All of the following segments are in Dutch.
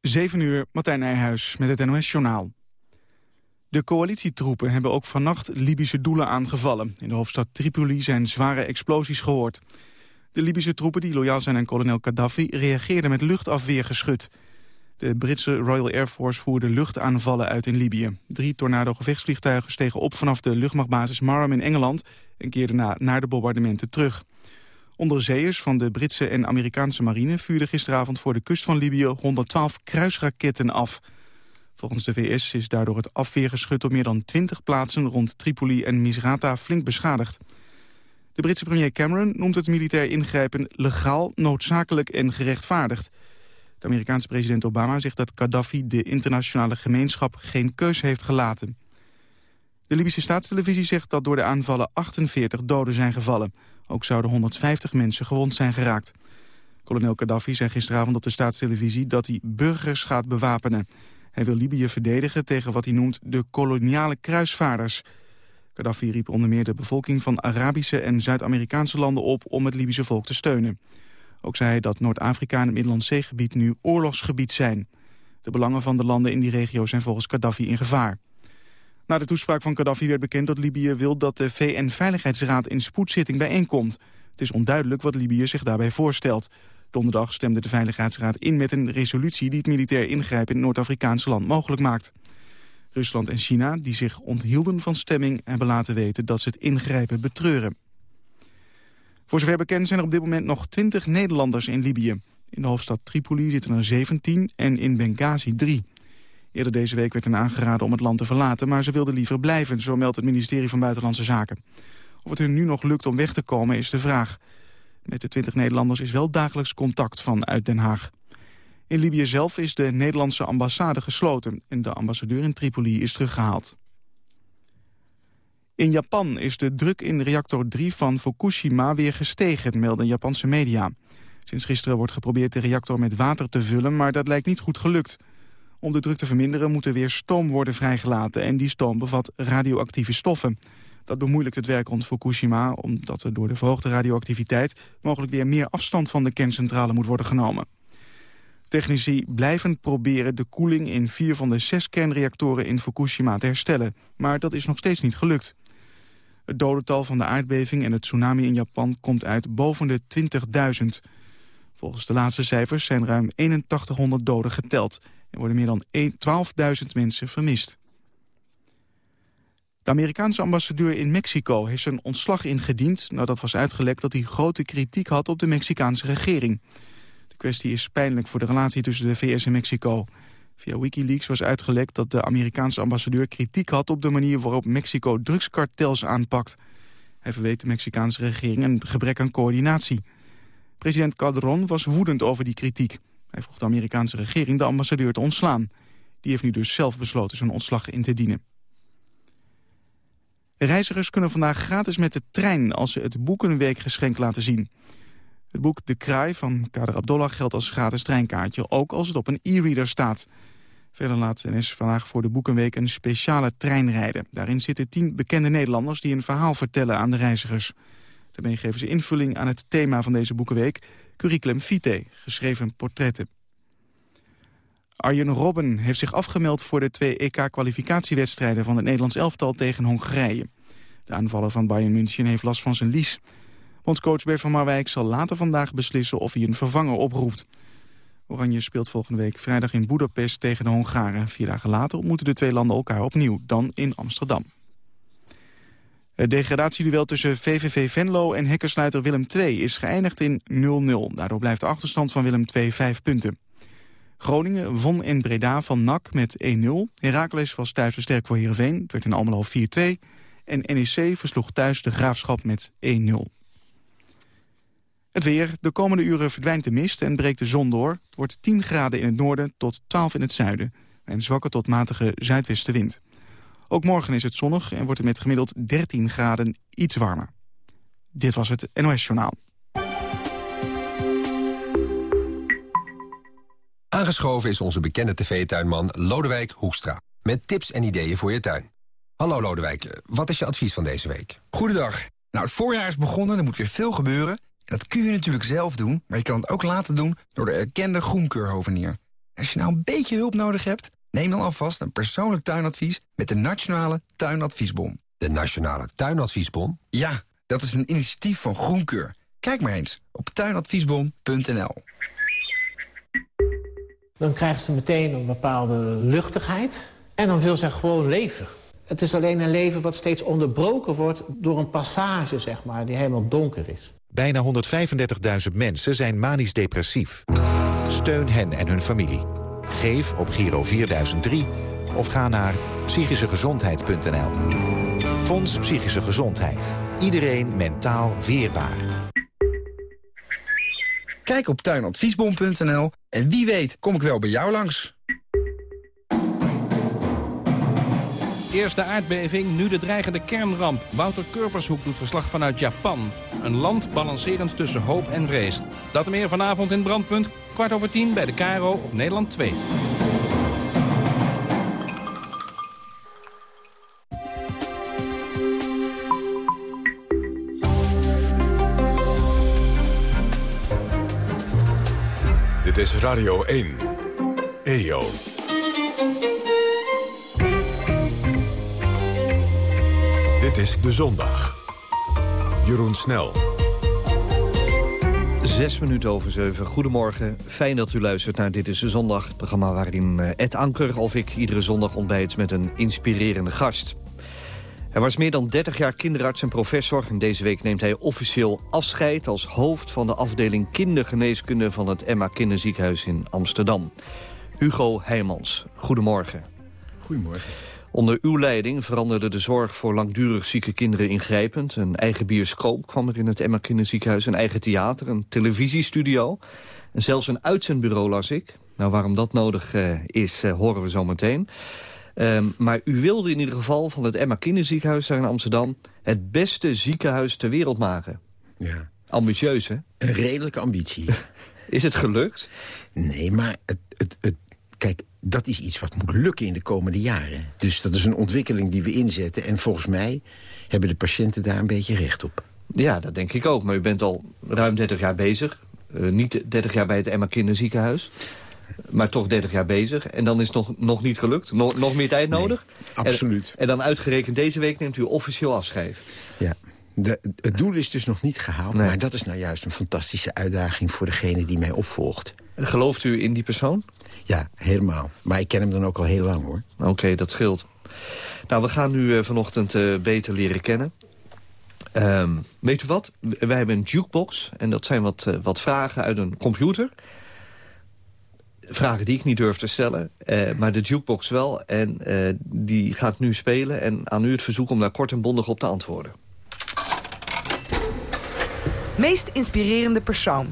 7 uur, Martijn Nijhuis met het NOS-journaal. De coalitietroepen hebben ook vannacht Libische doelen aangevallen. In de hoofdstad Tripoli zijn zware explosies gehoord. De Libische troepen die loyaal zijn aan kolonel Gaddafi... reageerden met luchtafweergeschut. De Britse Royal Air Force voerde luchtaanvallen uit in Libië. Drie tornado-gevechtsvliegtuigen stegen op vanaf de luchtmachtbasis Marham in Engeland... en keerden na naar de bombardementen terug. Onderzeeërs van de Britse en Amerikaanse marine vuurden gisteravond voor de kust van Libië 112 kruisraketten af. Volgens de VS is daardoor het afweergeschut op meer dan 20 plaatsen rond Tripoli en Misrata flink beschadigd. De Britse premier Cameron noemt het militair ingrijpen legaal, noodzakelijk en gerechtvaardigd. De Amerikaanse president Obama zegt dat Gaddafi de internationale gemeenschap geen keus heeft gelaten. De Libische staatstelevisie zegt dat door de aanvallen 48 doden zijn gevallen. Ook zouden 150 mensen gewond zijn geraakt. Kolonel Gaddafi zei gisteravond op de staatstelevisie dat hij burgers gaat bewapenen. Hij wil Libië verdedigen tegen wat hij noemt de koloniale kruisvaarders. Gaddafi riep onder meer de bevolking van Arabische en Zuid-Amerikaanse landen op om het Libische volk te steunen. Ook zei hij dat Noord-Afrika en het Middellandse Zeegebied nu oorlogsgebied zijn. De belangen van de landen in die regio zijn volgens Gaddafi in gevaar. Na de toespraak van Gaddafi werd bekend dat Libië wil dat de VN-veiligheidsraad in spoedzitting bijeenkomt. Het is onduidelijk wat Libië zich daarbij voorstelt. Donderdag stemde de Veiligheidsraad in met een resolutie die het militair ingrijpen in het Noord-Afrikaanse land mogelijk maakt. Rusland en China, die zich onthielden van stemming, hebben laten weten dat ze het ingrijpen betreuren. Voor zover bekend zijn er op dit moment nog 20 Nederlanders in Libië. In de hoofdstad Tripoli zitten er 17 en in Benghazi 3. Eerder deze week werd hen aangeraden om het land te verlaten... maar ze wilden liever blijven, zo meldt het ministerie van Buitenlandse Zaken. Of het hun nu nog lukt om weg te komen is de vraag. Met de 20 Nederlanders is wel dagelijks contact vanuit Den Haag. In Libië zelf is de Nederlandse ambassade gesloten... en de ambassadeur in Tripoli is teruggehaald. In Japan is de druk in reactor 3 van Fukushima weer gestegen, melden Japanse media. Sinds gisteren wordt geprobeerd de reactor met water te vullen, maar dat lijkt niet goed gelukt. Om de druk te verminderen moet er weer stoom worden vrijgelaten... en die stoom bevat radioactieve stoffen. Dat bemoeilijkt het werk rond Fukushima... omdat er door de verhoogde radioactiviteit... mogelijk weer meer afstand van de kerncentrale moet worden genomen. Technici blijven proberen de koeling in vier van de zes kernreactoren in Fukushima te herstellen. Maar dat is nog steeds niet gelukt. Het dodental van de aardbeving en het tsunami in Japan komt uit boven de 20.000. Volgens de laatste cijfers zijn ruim 8100 doden geteld. Er worden meer dan 12.000 mensen vermist. De Amerikaanse ambassadeur in Mexico heeft zijn ontslag ingediend... nadat was uitgelekt dat hij grote kritiek had op de Mexicaanse regering. De kwestie is pijnlijk voor de relatie tussen de VS en Mexico. Via Wikileaks was uitgelekt dat de Amerikaanse ambassadeur kritiek had... op de manier waarop Mexico drugskartels aanpakt. Hij verweet de Mexicaanse regering een gebrek aan coördinatie. President Calderon was woedend over die kritiek. Hij vroeg de Amerikaanse regering de ambassadeur te ontslaan. Die heeft nu dus zelf besloten zijn ontslag in te dienen. Reizigers kunnen vandaag gratis met de trein als ze het Boekenweekgeschenk laten zien. Het boek De Kraai van Kader Abdollah geldt als gratis treinkaartje, ook als het op een e-reader staat. Verder laat NS vandaag voor de Boekenweek een speciale trein rijden. Daarin zitten tien bekende Nederlanders die een verhaal vertellen aan de reizigers. Daarmee geven ze invulling aan het thema van deze Boekenweek, Curriculum Vitae, geschreven portretten. Arjen Robben heeft zich afgemeld voor de twee EK-kwalificatiewedstrijden van het Nederlands elftal tegen Hongarije. De aanvaller van Bayern München heeft last van zijn lies. Bondscoach Bert van Marwijk zal later vandaag beslissen of hij een vervanger oproept. Oranje speelt volgende week vrijdag in Budapest tegen de Hongaren. Vier dagen later ontmoeten de twee landen elkaar opnieuw, dan in Amsterdam. Het degradatieduel tussen VVV Venlo en hekkersluiter Willem II is geëindigd in 0-0. Daardoor blijft de achterstand van Willem II vijf punten. Groningen won in Breda van NAC met 1-0. Heracles was thuis versterkt voor Heerenveen. Het werd in Almelo 4-2. En NEC versloeg thuis de Graafschap met 1-0. Het weer. De komende uren verdwijnt de mist en breekt de zon door. Het wordt 10 graden in het noorden tot 12 in het zuiden. En zwakke tot matige zuidwestenwind. Ook morgen is het zonnig en wordt het met gemiddeld 13 graden iets warmer. Dit was het NOS Journaal. Aangeschoven is onze bekende tv-tuinman Lodewijk Hoekstra. Met tips en ideeën voor je tuin. Hallo Lodewijk, wat is je advies van deze week? Goedendag. Nou, het voorjaar is begonnen, er moet weer veel gebeuren. En dat kun je natuurlijk zelf doen, maar je kan het ook laten doen door de erkende groenkeurhovenier. Als je nou een beetje hulp nodig hebt, neem dan alvast een persoonlijk tuinadvies met de Nationale Tuinadviesbon. De Nationale Tuinadviesbon? Ja, dat is een initiatief van Groenkeur. Kijk maar eens op tuinadviesbon.nl. Dan krijgt ze meteen een bepaalde luchtigheid. En dan wil ze gewoon leven. Het is alleen een leven wat steeds onderbroken wordt door een passage, zeg maar, die helemaal donker is. Bijna 135.000 mensen zijn manisch depressief. Steun hen en hun familie. Geef op Giro 4003 of ga naar psychischegezondheid.nl. Fonds Psychische Gezondheid. Iedereen mentaal weerbaar. Kijk op tuinadviesbon.nl en wie weet kom ik wel bij jou langs. Eerst de aardbeving, nu de dreigende kernramp. Wouter Kurpershoek doet verslag vanuit Japan. Een land balancerend tussen hoop en vrees. Dat meer vanavond in Brandpunt, kwart over tien bij de Caro op Nederland 2. Dit is Radio 1. EO. Dit is De Zondag. Jeroen Snel. Zes minuten over zeven. Goedemorgen. Fijn dat u luistert naar Dit is de Zondag. Het programma waarin eh, Ed Anker of ik iedere zondag ontbijt met een inspirerende gast. Hij was meer dan 30 jaar kinderarts en professor. En deze week neemt hij officieel afscheid als hoofd van de afdeling kindergeneeskunde van het Emma Kinderziekenhuis in Amsterdam. Hugo Heijmans, goedemorgen. Goedemorgen. Onder uw leiding veranderde de zorg voor langdurig zieke kinderen ingrijpend. Een eigen bioscoop kwam er in het Emma Kinderziekenhuis. Een eigen theater, een televisiestudio. En zelfs een uitzendbureau las ik. Nou, waarom dat nodig uh, is, uh, horen we zo meteen. Um, maar u wilde in ieder geval van het Emma Kinderziekenhuis daar in Amsterdam... het beste ziekenhuis ter wereld maken. Ja. Ambitieus, hè? Een redelijke ambitie. is het gelukt? Nee, maar het, het, het, kijk, dat is iets wat moet lukken in de komende jaren. Dus dat is een ontwikkeling die we inzetten. En volgens mij hebben de patiënten daar een beetje recht op. Ja, dat denk ik ook. Maar u bent al ruim 30 jaar bezig. Uh, niet 30 jaar bij het Emma Kinderziekenhuis. Maar toch 30 jaar bezig. En dan is het nog, nog niet gelukt. Nog, nog meer tijd nodig. Nee, absoluut. En, en, dan uitgerekend deze week neemt u officieel afscheid. Ja. De, het doel is dus nog niet gehaald. Nee. Maar dat is nou juist een fantastische uitdaging voor degene die mij opvolgt. Gelooft u in die persoon? Ja, helemaal. Maar ik ken hem dan ook al heel lang, hoor. Oké, okay, dat scheelt. Nou, we gaan u uh, vanochtend uh, beter leren kennen. Um, weet u wat? Wij hebben een jukebox. En dat zijn wat, uh, wat vragen uit een computer. Vragen die ik niet durf te stellen. maar de jukebox wel. En die gaat nu spelen. En aan u het verzoek om daar kort en bondig op te antwoorden. Meest inspirerende persoon?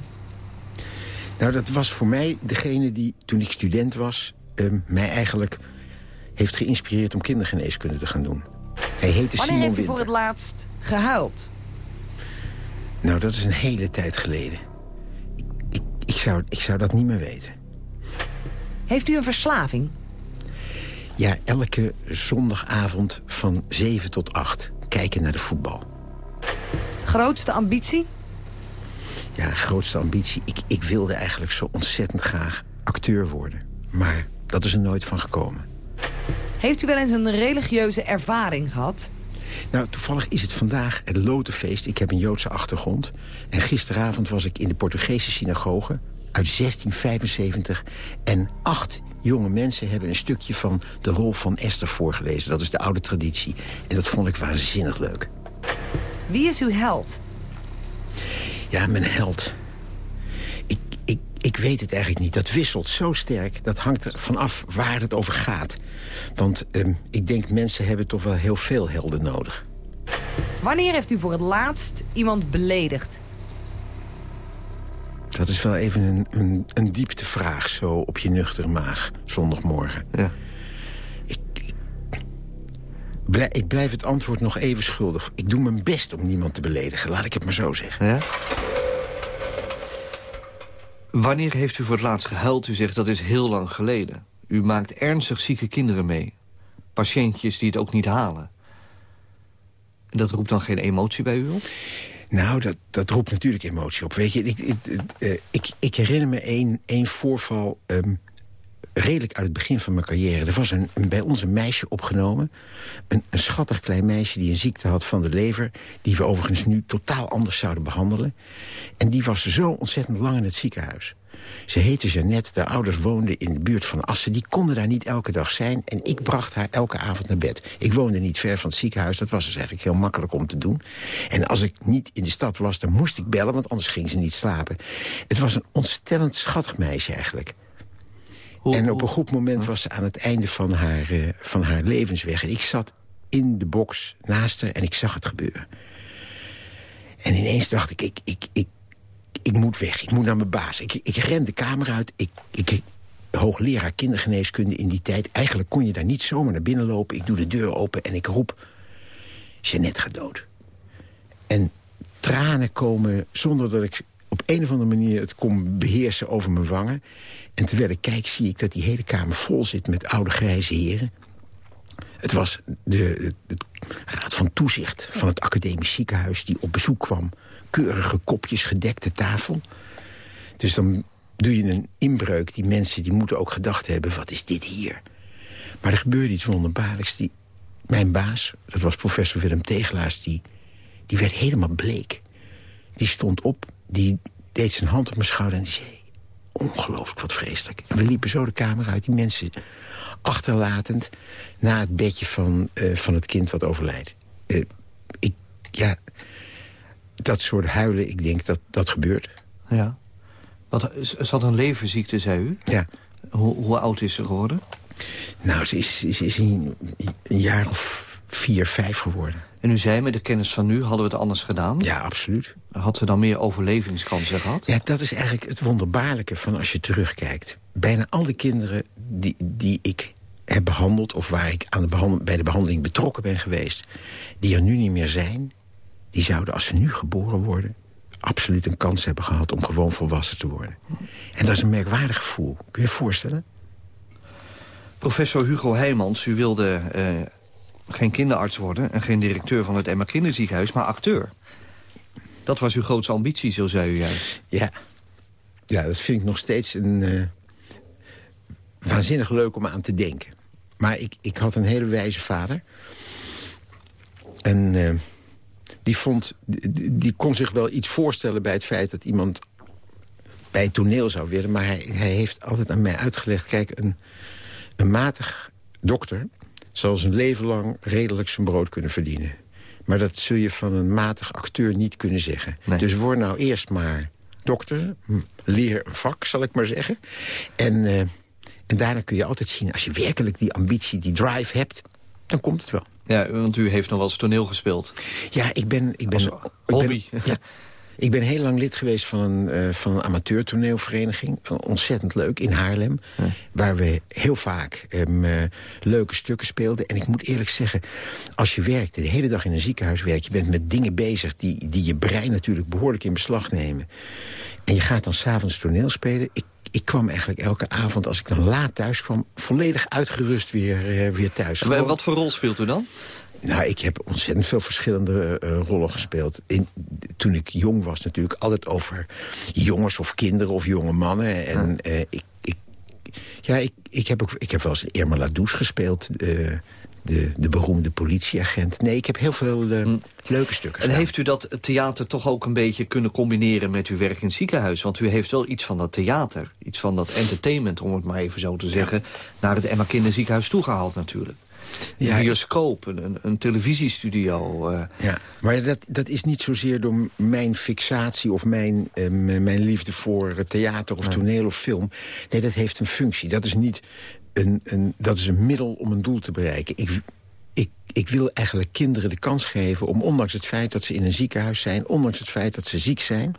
Nou, dat was voor mij degene die, toen ik student was... Um, mij eigenlijk heeft geïnspireerd om kindergeneeskunde te gaan doen. Hij heette Wanneer Simon heeft u voor het laatst gehuild? Nou, dat is een hele tijd geleden. Ik, ik, ik, zou, ik zou dat niet meer weten. Heeft u een verslaving? Ja, elke zondagavond van 7 tot 8 kijken naar de voetbal. Grootste ambitie? Ja, grootste ambitie. Ik, ik wilde eigenlijk zo ontzettend graag acteur worden. Maar dat is er nooit van gekomen. Heeft u wel eens een religieuze ervaring gehad? Nou, toevallig is het vandaag het Lotenfeest. Ik heb een Joodse achtergrond. En gisteravond was ik in de Portugese synagoge uit 1675. En acht jonge mensen hebben een stukje van de rol van Esther voorgelezen. Dat is de oude traditie. En dat vond ik waanzinnig leuk. Wie is uw held? Ja, mijn held. Ik, ik, ik weet het eigenlijk niet. Dat wisselt zo sterk. Dat hangt er vanaf waar het over gaat. Want um, ik denk mensen hebben toch wel heel veel helden nodig. Wanneer heeft u voor het laatst iemand beledigd? Dat is wel even een, een, een dieptevraag, zo op je nuchtere maag, zondagmorgen. Ja. Ik, ik, blij, ik blijf het antwoord nog even schuldig. Ik doe mijn best om niemand te beledigen, laat ik het maar zo zeggen. Ja? Wanneer heeft u voor het laatst gehuild? U zegt dat is heel lang geleden. U maakt ernstig zieke kinderen mee. Patiëntjes die het ook niet halen. En dat roept dan geen emotie bij u op? Nou, dat, dat roept natuurlijk emotie op. Weet je, ik, ik, ik, ik herinner me één, voorval... Um, redelijk uit het begin van mijn carrière. Er was een, bij ons een meisje opgenomen. Een, een schattig klein meisje die een ziekte had van de lever... die we overigens nu totaal anders zouden behandelen. En die was zo ontzettend lang in het ziekenhuis. Ze heette Jeannette, de ouders woonden in de buurt van Assen. Die konden daar niet elke dag zijn en ik bracht haar elke avond naar bed. Ik woonde niet ver van het ziekenhuis, dat was dus eigenlijk heel makkelijk om te doen. En als ik niet in de stad was, dan moest ik bellen, want anders ging ze niet slapen. Het was een ontstellend schattig meisje eigenlijk. En op een goed moment was ze aan het einde van haar, uh, van haar levensweg. En ik zat in de box naast haar en ik zag het gebeuren. En ineens dacht ik, ik, ik, ik, ik moet weg, ik moet naar mijn baas. Ik, ik ren de kamer uit, ik, ik, hoogleraar kindergeneeskunde in die tijd. Eigenlijk kon je daar niet zomaar naar binnen lopen. Ik doe de deur open en ik roep, Jeannette gaat dood. En tranen komen zonder dat ik op een of andere manier het kon beheersen over mijn wangen. En terwijl ik kijk zie ik dat die hele kamer vol zit met oude grijze heren. Het was de, raad van toezicht van het academisch ziekenhuis... die op bezoek kwam. Keurige kopjes, gedekte tafel. Dus dan doe je een inbreuk. Die mensen die moeten ook gedacht hebben, wat is dit hier? Maar er gebeurde iets wonderbaarlijks. Die, mijn baas, dat was professor Willem Tegelaars... Die, die werd helemaal bleek. Die stond op, die deed zijn hand op mijn schouder en die zei... ongelooflijk, wat vreselijk. En we liepen zo de kamer uit, die mensen achterlatend... na het bedje van, uh, van het kind wat overlijdt. Uh, ik, ja, dat soort huilen, ik denk dat dat gebeurt. Ja. Wat, ze had een leverziekte, zei u? Ja. Hoe, hoe oud is ze geworden? Nou, ze is, ze is een, een jaar of vier, vijf geworden. En u zei, met de kennis van nu, hadden we het anders gedaan? Ja, absoluut. Had ze dan meer overlevingskansen gehad? Ja, dat is eigenlijk het wonderbaarlijke van als je terugkijkt. Bijna al die kinderen die, die ik heb behandeld... of waar ik aan de bij de behandeling betrokken ben geweest... die er nu niet meer zijn... die zouden, als ze nu geboren worden... absoluut een kans hebben gehad om gewoon volwassen te worden. En dat is een merkwaardig gevoel. Kun je je voorstellen? Professor Hugo Heijmans, u wilde uh, geen kinderarts worden... en geen directeur van het Emma Kinderziekenhuis, maar acteur. Dat was uw grootste ambitie, zo zei u juist. Ja, ja dat vind ik nog steeds een... Uh, waanzinnig leuk om aan te denken. Maar ik, ik had een hele wijze vader. En uh, die, vond, die, die, kon zich wel iets voorstellen bij het feit dat iemand bij het toneel zou willen. Maar hij, hij heeft altijd aan mij uitgelegd... kijk, een, een matig dokter zal zijn leven lang redelijk zijn brood kunnen verdienen. Maar dat zul je van een matig acteur niet kunnen zeggen. Nee. Dus word nou eerst maar dokter, leer een vak, zal ik maar zeggen. En... Uh, en daarna kun je altijd zien, als je werkelijk die ambitie, die drive hebt... dan komt het wel. Ja, want u heeft nog wel eens toneel gespeeld. Ja, ik ben... Ik ben hobby. Ik ben, ja, ik ben heel lang lid geweest van een, uh, van een amateurtoneelvereniging. Ontzettend leuk, in Haarlem. Ja. Waar we heel vaak um, uh, leuke stukken speelden. En ik moet eerlijk zeggen, als je werkt, de hele dag in een ziekenhuis werkt... je bent met dingen bezig die, die je brein natuurlijk behoorlijk in beslag nemen. En je gaat dan s'avonds toneel spelen. Ik ik kwam eigenlijk elke avond, als ik dan laat thuis kwam... volledig uitgerust weer, uh, weer thuis. En wat voor rol speelt u dan? Nou, ik heb ontzettend veel verschillende uh, rollen gespeeld. In, toen ik jong was natuurlijk altijd over jongens of kinderen of jonge mannen. En uh, ik, ik, ja, ik, ik, heb ook, ik heb wel eens Irma Ladouche gespeeld... Uh, de, de beroemde politieagent. Nee, ik heb heel veel uh, leuke stukken En heeft u dat theater toch ook een beetje kunnen combineren met uw werk in het ziekenhuis? Want u heeft wel iets van dat theater, iets van dat entertainment, om het maar even zo te zeggen... Ja. naar het Emma Kinderziekenhuis toegehaald natuurlijk. Een ja, bioscoop, een, een televisiestudio. Uh. Ja, maar dat, dat is niet zozeer door mijn fixatie... of mijn, uh, mijn liefde voor theater of toneel of film. Nee, dat heeft een functie. Dat is niet een, een, dat is een middel om een doel te bereiken. Ik, ik, wil eigenlijk kinderen de kans geven om, ondanks het feit dat ze in een ziekenhuis zijn... ondanks het feit dat ze ziek zijn...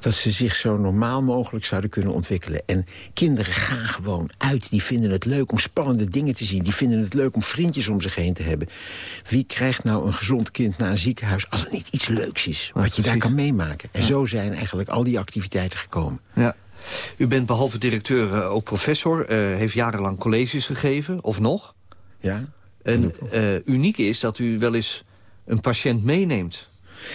dat ze zich zo normaal mogelijk zouden kunnen ontwikkelen. En kinderen gaan gewoon uit. Die vinden het leuk om spannende dingen te zien. Die vinden het leuk om vriendjes om zich heen te hebben. Wie krijgt nou een gezond kind naar een ziekenhuis... als er niet iets leuks is wat je daar kan meemaken? En ja. zo zijn eigenlijk al die activiteiten gekomen. Ja. U bent behalve directeur uh, ook professor, uh, heeft jarenlang colleges gegeven, of nog? Ja. En uh, uniek is dat u wel eens een patiënt meeneemt.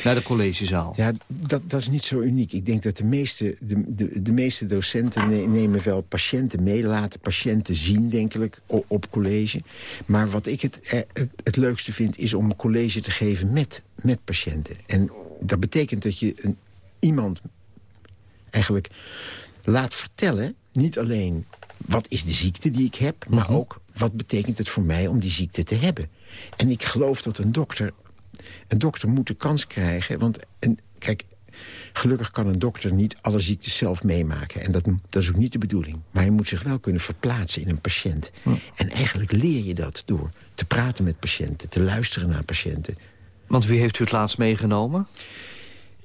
Naar de collegezaal. Ja, dat, dat is niet zo uniek. Ik denk dat de meeste, de, de, de meeste docenten ne- nemen wel patiënten mee... laten patiënten zien, denk ik, op, op college. Maar wat ik het, eh, het, het leukste vind... is om een college te geven met, met patiënten. En dat betekent dat je een, iemand eigenlijk laat vertellen... niet alleen wat is de ziekte die ik heb... maar ook wat betekent het voor mij om die ziekte te hebben. En ik geloof dat een dokter... een dokter moet de kans krijgen... want een, kijk, gelukkig kan een dokter niet alle ziektes zelf meemaken. En dat, dat is ook niet de bedoeling. Maar je moet zich wel kunnen verplaatsen in een patiënt. En eigenlijk leer je dat door te praten met patiënten... te luisteren naar patiënten. Want wie heeft u het laatst meegenomen?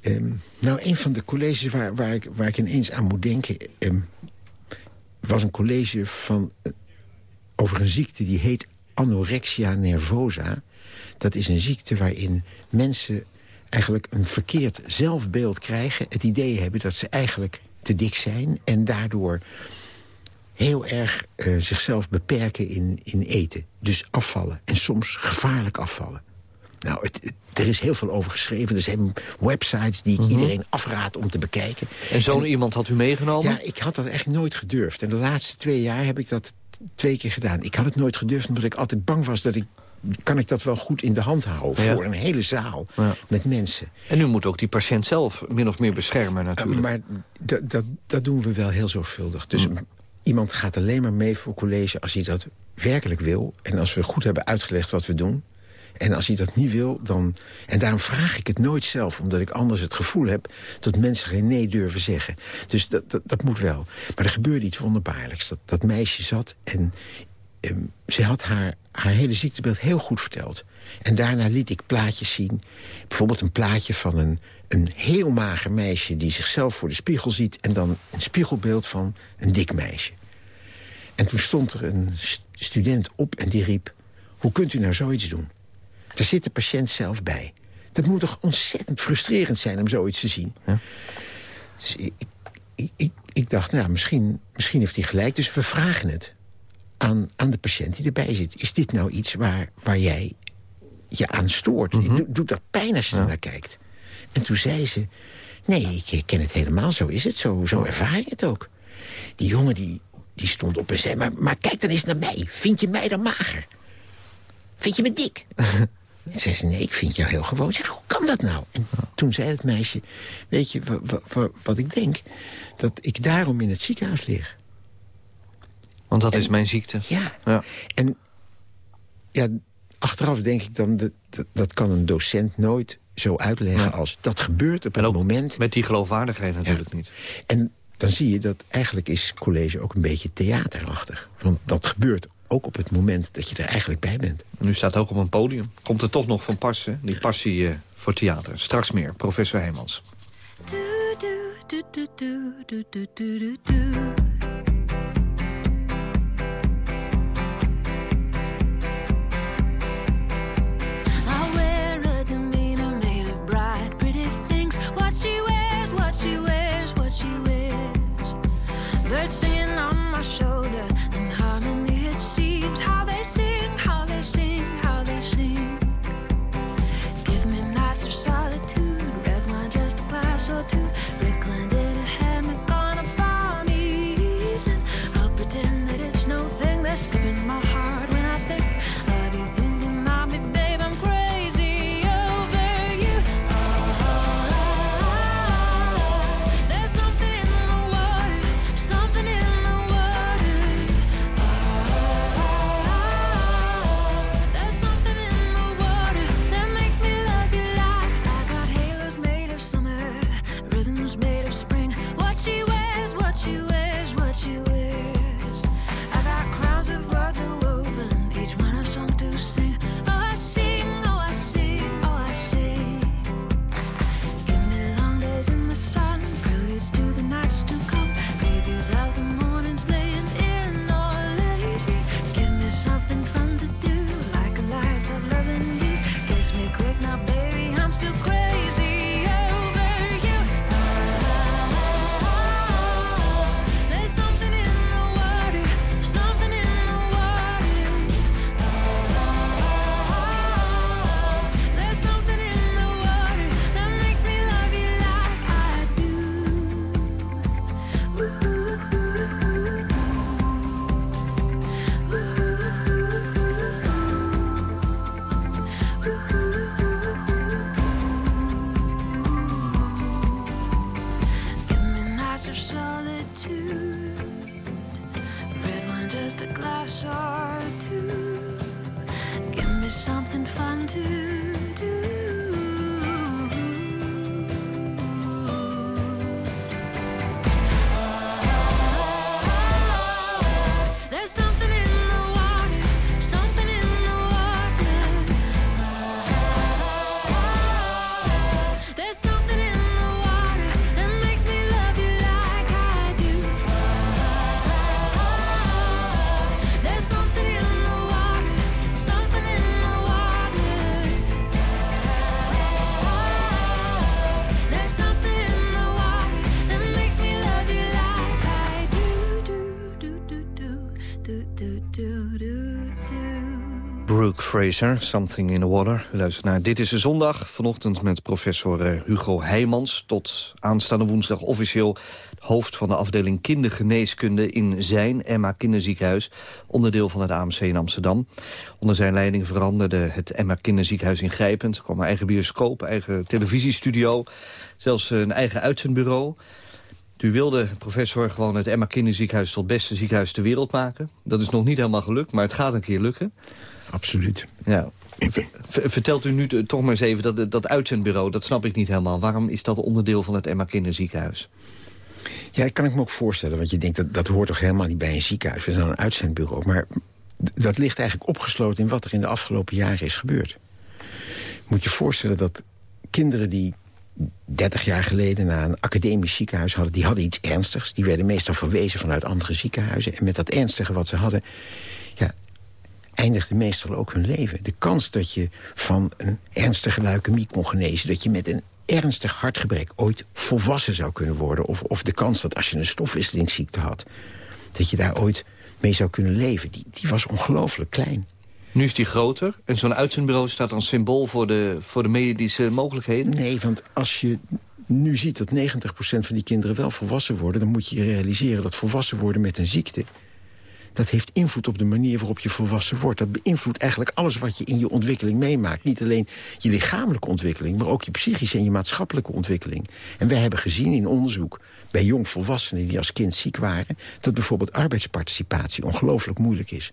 Ehm, nou, een van de colleges waar, waar, ik, waar ik ineens aan moet denken... ehm, was een college van, eh, over een ziekte die heet anorexia nervosa. Dat is een ziekte waarin mensen eigenlijk een verkeerd zelfbeeld krijgen... het idee hebben dat ze eigenlijk te dik zijn... en daardoor heel erg eh, zichzelf beperken in, in eten. Dus afvallen. En soms gevaarlijk afvallen. Nou, het, het- er is heel veel over geschreven. Er zijn websites die ik iedereen afraad om te bekijken. En zo'n iemand had u meegenomen? Ja, ik had dat echt nooit gedurfd. En de laatste twee jaar heb ik dat twee keer gedaan. Ik had het nooit gedurfd omdat ik altijd bang was dat ik... kan ik dat wel goed in de hand houden Ja. voor een hele zaal Ja. met mensen. En u moet ook die patiënt zelf min of meer beschermen natuurlijk. maar dat- doen we wel heel zorgvuldig. Dus iemand gaat alleen maar mee voor college als hij dat werkelijk wil. En als we goed hebben uitgelegd wat we doen. En als hij dat niet wil, dan... En daarom vraag ik het nooit zelf, omdat ik anders het gevoel heb... dat mensen geen nee durven zeggen. Dus dat, dat, moet wel. Maar er gebeurde iets wonderbaarlijks. Dat, dat meisje zat en ehm, ze had haar, haar hele ziektebeeld heel goed verteld. En daarna liet ik plaatjes zien. Bijvoorbeeld een plaatje van een, een heel mager meisje... die zichzelf voor de spiegel ziet... en dan een spiegelbeeld van een dik meisje. En toen stond er een st- student op en die riep... hoe kunt u nou zoiets doen? Daar zit de patiënt zelf bij. Dat moet toch ontzettend frustrerend zijn om zoiets te zien? Dus ik, ik, ik, ik dacht, nou, misschien, misschien heeft hij gelijk. Dus we vragen het aan, aan de patiënt die erbij zit. Is dit nou iets waar, waar jij je aan stoort? Doe- Doet dat pijn als je er naar kijkt? En toen zei ze... Nee, ik herken het helemaal, zo is het, zo, zo ervaar je het ook. Die jongen die, die stond op en zei... Maar, maar kijk dan eens naar mij, vind je mij dan mager? Vind je me dik? En zei ze, nee, ik vind jou heel gewoon. Zeg, hoe kan dat nou? En toen zei het meisje, weet je wa- wa- wa- wat ik denk? Dat ik daarom in het ziekenhuis lig. Want dat is mijn ziekte. Ja. Ja. En ja, achteraf denk ik dan, dat, dat, dat kan een docent nooit zo uitleggen als... dat gebeurt op En een moment. met die geloofwaardigheid natuurlijk niet. En dan zie je dat eigenlijk is college ook een beetje theaterachtig. Want dat gebeurt ook op het moment dat je er eigenlijk bij bent. En u staat ook op een podium. Komt er toch nog van passen, die passie eh, voor theater. Straks meer, professor Heijmans. To. Something in the Water. U luistert naar Dit is de Zondag. Vanochtend met professor eh, Hugo Heijmans. Tot aanstaande woensdag officieel hoofd van de afdeling kindergeneeskunde... in zijn Emma Kinderziekenhuis, onderdeel van het AMC in Amsterdam. Onder zijn leiding veranderde het Emma Kinderziekenhuis ingrijpend. Er kwam een eigen bioscoop, eigen televisiestudio, zelfs een eigen uitzendbureau... U wilde, professor, gewoon het Emma Kinderziekenhuis... tot beste ziekenhuis ter wereld maken. Dat is nog niet helemaal gelukt, maar het gaat een keer lukken. Absoluut. Ja. Vertelt u nu toch maar eens even, dat, dat uitzendbureau... dat snap ik niet helemaal. Waarom is dat onderdeel van het Emma Kinderziekenhuis? Ja, dat kan ik me ook voorstellen. Want je denkt, dat, dat hoort toch helemaal niet bij een ziekenhuis. We zijn een uitzendbureau. Maar dat ligt eigenlijk opgesloten in wat er in de afgelopen jaren is gebeurd. Moet je voorstellen dat kinderen die 30 jaar geleden naar een academisch ziekenhuis hadden... die hadden iets ernstigs. Die werden meestal verwezen vanuit andere ziekenhuizen. En met dat ernstige wat ze hadden... Eindigde meestal ook hun leven. De kans dat je van een ernstige leukemie kon genezen... dat je met een ernstig hartgebrek ooit volwassen zou kunnen worden... of, of de kans dat als je een stofwisselingsziekte had... dat je daar ooit mee zou kunnen leven, die, die was ongelooflijk klein. Nu is die groter en zo'n uitzendbureau staat als symbool voor de, voor de medische mogelijkheden? Nee, want als je nu ziet dat 90% van die kinderen wel volwassen worden... dan moet je je realiseren dat volwassen worden met een ziekte... dat heeft invloed op de manier waarop je volwassen wordt. Dat beïnvloedt eigenlijk alles wat je in je ontwikkeling meemaakt. Niet alleen je lichamelijke ontwikkeling... maar ook je psychische en je maatschappelijke ontwikkeling. En wij hebben gezien in onderzoek bij jongvolwassenen die als kind ziek waren... dat bijvoorbeeld arbeidsparticipatie ongelooflijk moeilijk is.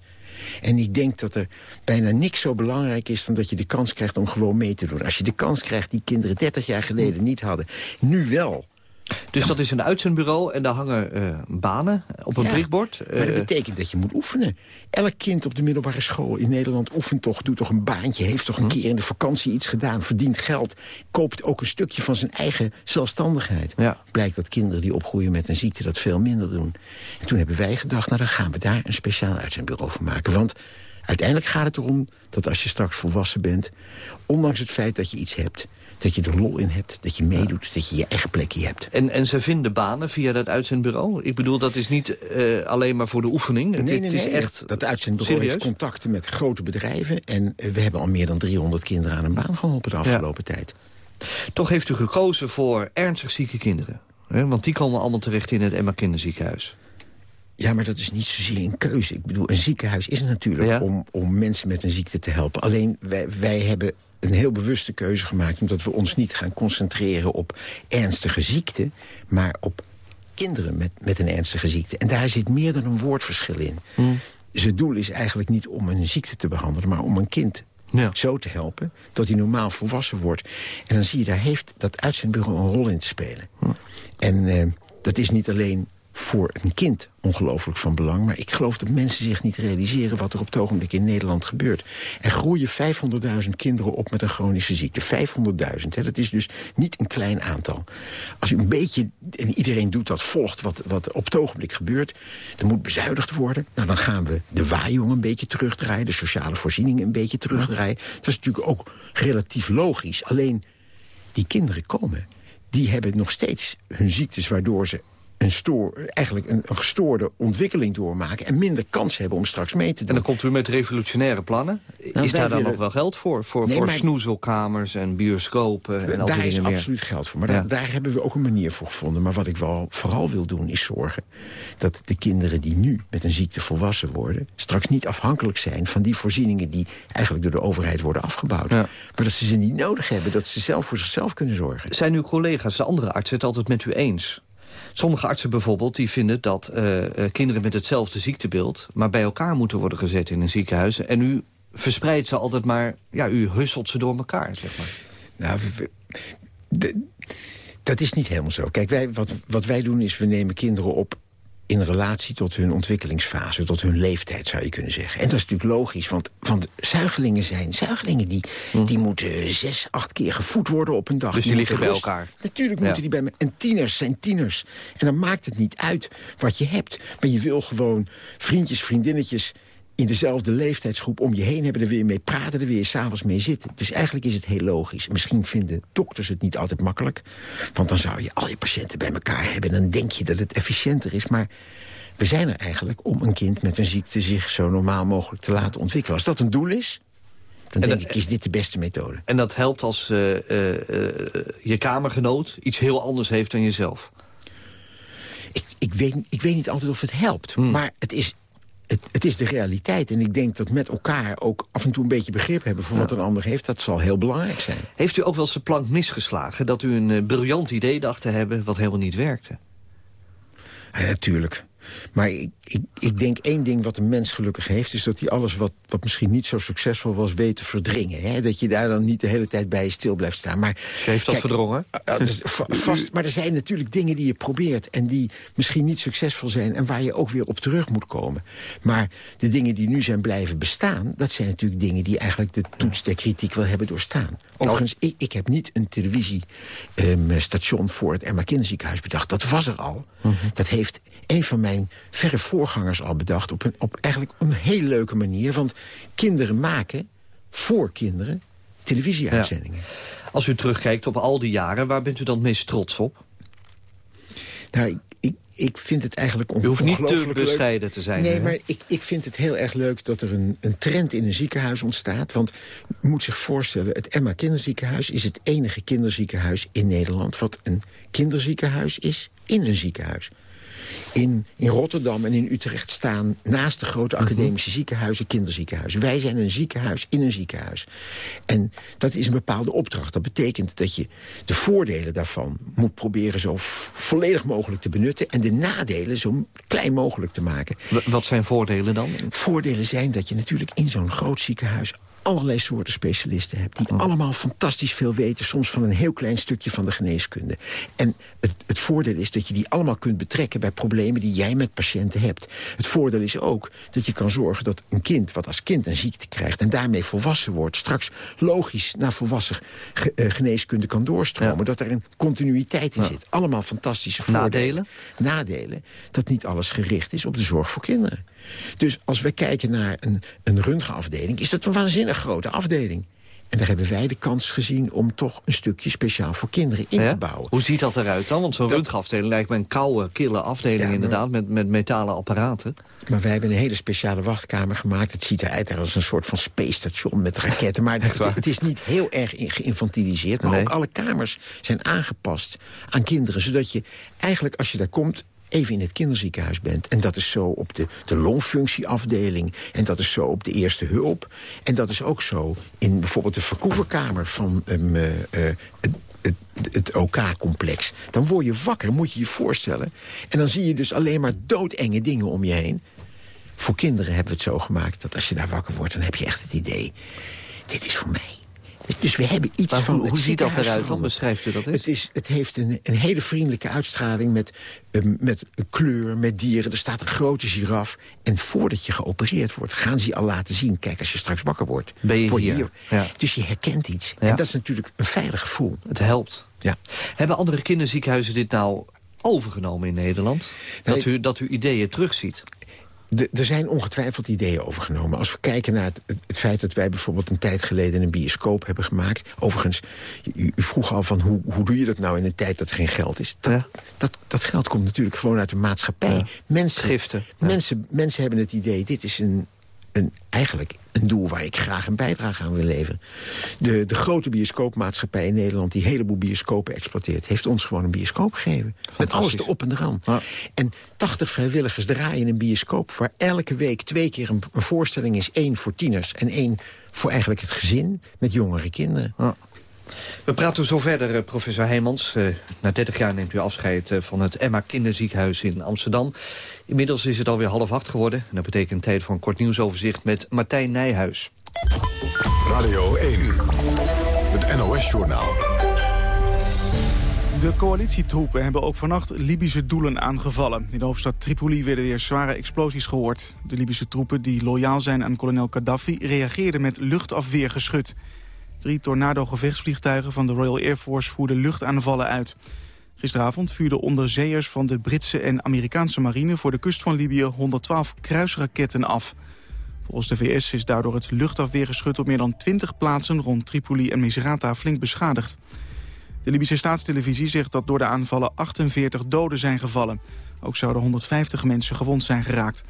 En ik denk dat er bijna niks zo belangrijk is... dan dat je de kans krijgt om gewoon mee te doen. Als je de kans krijgt die kinderen 30 jaar geleden niet hadden... nu wel... Dus dat is een uitzendbureau en daar hangen eh, banen op een Ja, prikbord. Maar dat Eh, betekent dat je moet oefenen. Elk kind op de middelbare school in Nederland oefent toch, doet toch een baantje... heeft toch een keer in de vakantie iets gedaan, verdient geld... koopt ook een stukje van zijn eigen zelfstandigheid. Blijkt dat kinderen die opgroeien met een ziekte dat veel minder doen. En toen hebben wij gedacht, nou dan gaan we daar een speciaal uitzendbureau voor maken. Want uiteindelijk gaat het erom dat als je straks volwassen bent... ondanks het feit dat je iets hebt... dat je er lol in hebt, dat je meedoet, dat je je eigen plekje hebt. en, en ze vinden banen via dat uitzendbureau? Ik bedoel, dat is niet eh, alleen maar voor de oefening. Het, Nee, het is nee, echt dat, dat uitzendbureau serieus? heeft contacten met grote bedrijven... en eh, we hebben al meer dan 300 kinderen aan een baan geholpen de afgelopen tijd. Toch heeft u gekozen voor ernstig zieke kinderen. Hè? Want die komen allemaal terecht in het Emma Kinderziekenhuis. Ja, maar dat is niet zozeer een keuze. Ik bedoel, een ziekenhuis is natuurlijk om, om mensen met een ziekte te helpen. Alleen, wij, wij hebben een heel bewuste keuze gemaakt... omdat we ons niet gaan concentreren op ernstige ziekte... maar op kinderen met, met een ernstige ziekte. En daar zit meer dan een woordverschil in. Dus het doel is eigenlijk niet om een ziekte te behandelen... maar om een kind zo te helpen dat hij normaal volwassen wordt. En dan zie je, daar heeft dat uitzendbureau een rol in te spelen. En eh, dat is niet alleen voor een kind ongelooflijk van belang... maar ik geloof dat mensen zich niet realiseren... wat er op het ogenblik in Nederland gebeurt. Er groeien 500.000 kinderen op met een chronische ziekte. 500.000, hè, dat is dus niet een klein aantal. Als u een beetje, en iedereen doet dat, volgt wat, wat op het ogenblik gebeurt... er moet bezuinigd worden. Nou, dan gaan we de waaijong een beetje terugdraaien... de sociale voorzieningen een beetje terugdraaien. Dat is natuurlijk ook relatief logisch. Alleen, die kinderen komen die hebben nog steeds hun ziektes... waardoor ze een stoor, eigenlijk een, een gestoorde ontwikkeling doormaken... en minder kans hebben om straks mee te doen. En dan komt u met revolutionaire plannen. Nou, is daar dan willen- nog wel geld voor? Voor, Nee, voor maar- snoezelkamers en bioscopen en al die daar is meer? absoluut geld voor. Maar Ja. daar, daar hebben we ook een manier voor gevonden. Maar wat ik wel vooral wil doen is zorgen... dat de kinderen die nu met een ziekte volwassen worden... straks niet afhankelijk zijn van die voorzieningen... die eigenlijk door de overheid worden afgebouwd. Maar dat ze ze niet nodig hebben. Dat ze zelf voor zichzelf kunnen zorgen. Zijn uw collega's, de andere artsen, het altijd met u eens? Sommige artsen bijvoorbeeld die vinden dat eh, eh, kinderen met hetzelfde ziektebeeld... maar bij elkaar moeten worden gezet in een ziekenhuis. En u verspreidt ze altijd maar... ja, u husselt ze door elkaar, zeg maar. Nou, dat is niet helemaal zo. Kijk, wij, wat, wat wij doen is, we nemen kinderen op in relatie tot hun ontwikkelingsfase, tot hun leeftijd, zou je kunnen zeggen. En dat is natuurlijk logisch, want, want zuigelingen zijn zuigelingen... die, die moeten zes, acht keer gevoed worden op een dag. Dus die liggen bij rust- elkaar? Natuurlijk Ja. moeten die bij me. En tieners zijn tieners. En dan maakt het niet uit wat je hebt. Maar je wil gewoon vriendjes, vriendinnetjes in dezelfde leeftijdsgroep om je heen hebben... er weer mee praten, er weer s'avonds mee zitten. Dus eigenlijk is het heel logisch. Misschien vinden dokters het niet altijd makkelijk. Want dan zou je al je patiënten bij elkaar hebben... en dan denk je dat het efficiënter is. Maar we zijn er eigenlijk om een kind met een ziekte... zich zo normaal mogelijk te laten ontwikkelen. Als dat een doel is, dan En denk dat- ik, is dit de beste methode. En dat helpt als eh, eh, eh, je kamergenoot iets heel anders heeft dan jezelf. ik, ik, weet, ik weet niet altijd of het helpt. Hmm. Maar het is, het, het is de realiteit. En ik denk dat met elkaar ook af en toe een beetje begrip hebben... voor wat een ander heeft. Dat zal heel belangrijk zijn. Heeft u ook wel eens de plank misgeslagen? Dat u een eh, briljant idee dacht te hebben wat helemaal niet werkte? Ja, natuurlijk. Maar ik, ik, ik denk één ding wat een mens gelukkig heeft... is dat hij alles wat, wat misschien niet zo succesvol was weet te verdringen. Hè? Dat je daar dan niet de hele tijd bij stil blijft staan. Maar, Ze heeft dat kijk, verdrongen? eh, eh, dat va- vast, maar er zijn natuurlijk dingen die je probeert... en die misschien niet succesvol zijn... en waar je ook weer op terug moet komen. Maar de dingen die nu zijn blijven bestaan... dat zijn natuurlijk dingen die eigenlijk de toets der kritiek wel hebben doorstaan. Overigens, ik, ik heb niet een televisiestation voor het Emma Kinderziekenhuis bedacht. Dat was er al. Dat heeft een van mijn verre voorgangers al bedacht... op, een, op eigenlijk een hele leuke manier. Want kinderen maken voor kinderen televisieuitzendingen. Als u terugkijkt op al die jaren, waar bent u dan het meest trots op? Nou, ik, ik, ik vind het eigenlijk on U hoeft niet te ongelooflijk leuk. bescheiden te zijn, Nee, hè? maar ik, ik vind het heel erg leuk dat er een, een trend in een ziekenhuis ontstaat. Want u moet zich voorstellen, het Emma Kinderziekenhuis... is het enige kinderziekenhuis in Nederland... wat een kinderziekenhuis is in een ziekenhuis. In, in Rotterdam en in Utrecht staan naast de grote Mhm. academische ziekenhuizen kinderziekenhuizen. Wij zijn een ziekenhuis in een ziekenhuis. En dat is een bepaalde opdracht. Dat betekent dat je de voordelen daarvan moet proberen zo volledig mogelijk te benutten... en de nadelen zo klein mogelijk te maken. W- Wat zijn voordelen dan? Voordelen zijn dat je natuurlijk in zo'n groot ziekenhuis allerlei soorten specialisten hebt... die allemaal fantastisch veel weten, soms van een heel klein stukje van de geneeskunde. En het, het voordeel is dat je die allemaal kunt betrekken... bij problemen die jij met patiënten hebt. Het voordeel is ook dat je kan zorgen dat een kind... wat als kind een ziekte krijgt en daarmee volwassen wordt... straks logisch naar volwassen ge- eh, geneeskunde kan doorstromen. Dat er een continuïteit in zit. Allemaal fantastische voordelen. Nadelen? Nadelen, dat niet alles gericht is op de zorg voor kinderen. Dus als we kijken naar een, een röntgenafdeling... is dat een waanzinnig grote afdeling. En daar hebben wij de kans gezien om toch een stukje speciaal voor kinderen in Ja? te bouwen. Hoe ziet dat eruit dan? Want zo'n Dat- röntgenafdeling lijkt me een koude, kille afdeling Ja, maar- inderdaad... Met, met metalen apparaten. Maar wij hebben een hele speciale wachtkamer gemaakt. Het ziet eruit als een soort van space station met raketten. Maar het, het is niet heel erg geïnfantiliseerd. Maar Nee. ook alle kamers zijn aangepast aan kinderen. Zodat je eigenlijk als je daar komt even in het kinderziekenhuis bent. En dat is zo op de, de longfunctieafdeling. En dat is zo op de eerste hulp. En dat is ook zo in bijvoorbeeld de verkoeverkamer van um, eh, eh, het, het, het OK-complex. Dan word je wakker, moet je je voorstellen. En dan zie je dus alleen maar doodenge dingen om je heen. Voor kinderen hebben we het zo gemaakt dat als je daar wakker wordt... dan heb je echt het idee, dit is voor mij. Dus, we hebben iets Maar van hoe, ziet dat eruit dan? Beschrijft u dat eens? Het, is, het heeft een, een hele vriendelijke uitstraling met, um, met een kleur, met dieren. Er staat een grote giraf. En voordat je geopereerd wordt, gaan ze je al laten zien. Kijk, als je straks wakker wordt, Ben je word hier. Ja. Dus je herkent iets. Ja. En dat is natuurlijk een veilig gevoel. Het helpt. Ja. Hebben andere kinderziekenhuizen dit nou overgenomen in Nederland? Dat, u, dat u ideeën terugziet? De- er zijn ongetwijfeld ideeën overgenomen. Als we kijken naar het, het, feit dat wij bijvoorbeeld een tijd geleden een bioscoop hebben gemaakt. Overigens, u, u vroeg al van hoe, hoe doe je dat nou in een tijd dat er geen geld is. Dat, Ja. dat, dat geld komt natuurlijk gewoon uit de maatschappij. Ja. Mensen, Giften, ja. Mensen, mensen hebben het idee, dit is een, een, eigenlijk een doel waar ik graag een bijdrage aan wil leveren. De, de grote bioscoopmaatschappij in Nederland... die een heleboel bioscopen exploiteert... heeft ons gewoon een bioscoop gegeven. Met alles erop en eraan. Ja. En 80 vrijwilligers draaien in een bioscoop... waar elke week twee keer een, een voorstelling is. één voor tieners en één voor eigenlijk het gezin met jongere kinderen. Ja. We praten zo verder, eh, professor Heijmans. Uh, na 30 jaar neemt u afscheid uh, van het Emma Kinderziekenhuis in Amsterdam. Inmiddels is het alweer half acht geworden. En dat betekent tijd voor een kort nieuwsoverzicht met Martijn Nijhuis. Radio 1, het NOS-journaal. De coalitietroepen hebben ook vannacht Libische doelen aangevallen. In de hoofdstad Tripoli werden weer zware explosies gehoord. De Libische troepen die loyaal zijn aan kolonel Gaddafi... reageerden met luchtafweergeschut. Drie tornado-gevechtsvliegtuigen van de Royal Air Force voerden luchtaanvallen uit. Gisteravond vuurden onderzeeërs van de Britse en Amerikaanse marine... voor de kust van Libië 112 kruisraketten af. Volgens de VS is daardoor het luchtafweergeschut op meer dan 20 plaatsen... rond Tripoli en Misrata flink beschadigd. De Libische staatstelevisie zegt dat door de aanvallen 48 doden zijn gevallen. Ook zouden 150 mensen gewond zijn geraakt.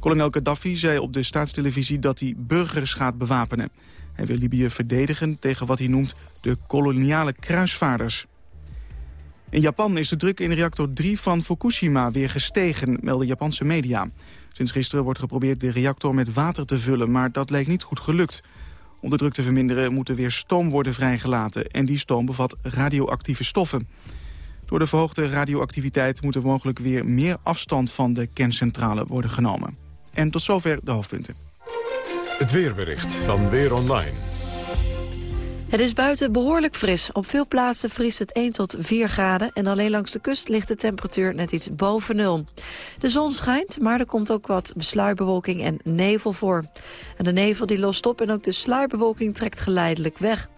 Kolonel Gaddafi zei op de staatstelevisie dat hij burgers gaat bewapenen. Hij wil Libië verdedigen tegen wat hij noemt de koloniale kruisvaarders. In Japan is de druk in reactor 3 van Fukushima weer gestegen, melden Japanse media. Sinds gisteren wordt geprobeerd de reactor met water te vullen, maar dat lijkt niet goed gelukt. Om de druk te verminderen moet er weer stoom worden vrijgelaten... en die stoom bevat radioactieve stoffen. Door de verhoogde radioactiviteit moet er mogelijk weer meer afstand van de kerncentrale worden genomen. En tot zover de hoofdpunten. Het weerbericht van Weer Online. Het is buiten behoorlijk fris. Op veel plaatsen vriest het 1 tot 4 graden... en alleen langs de kust ligt de temperatuur net iets boven nul. De zon schijnt, maar er komt ook wat sluierbewolking en nevel voor. En de nevel die lost op en ook de sluierbewolking trekt geleidelijk weg.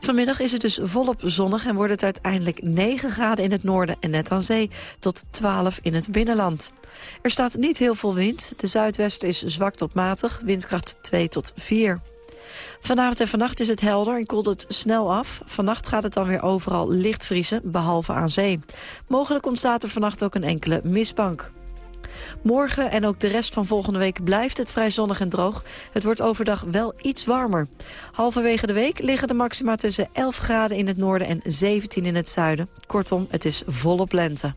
Vanmiddag is het dus volop zonnig en wordt het uiteindelijk 9 graden in het noorden en net aan zee tot 12 in het binnenland. Er staat niet heel veel wind. De zuidwesten is zwak tot matig, windkracht 2 tot 4. Vanavond en vannacht is het helder en koelt het snel af. Vannacht gaat het dan weer overal licht vriezen, behalve aan zee. Mogelijk ontstaat er vannacht ook een enkele mistbank. Morgen en ook de rest van volgende week blijft het vrij zonnig en droog. Het wordt overdag wel iets warmer. Halverwege de week liggen de maxima tussen 11 graden in het noorden en 17 in het zuiden. Kortom, het is volop lente.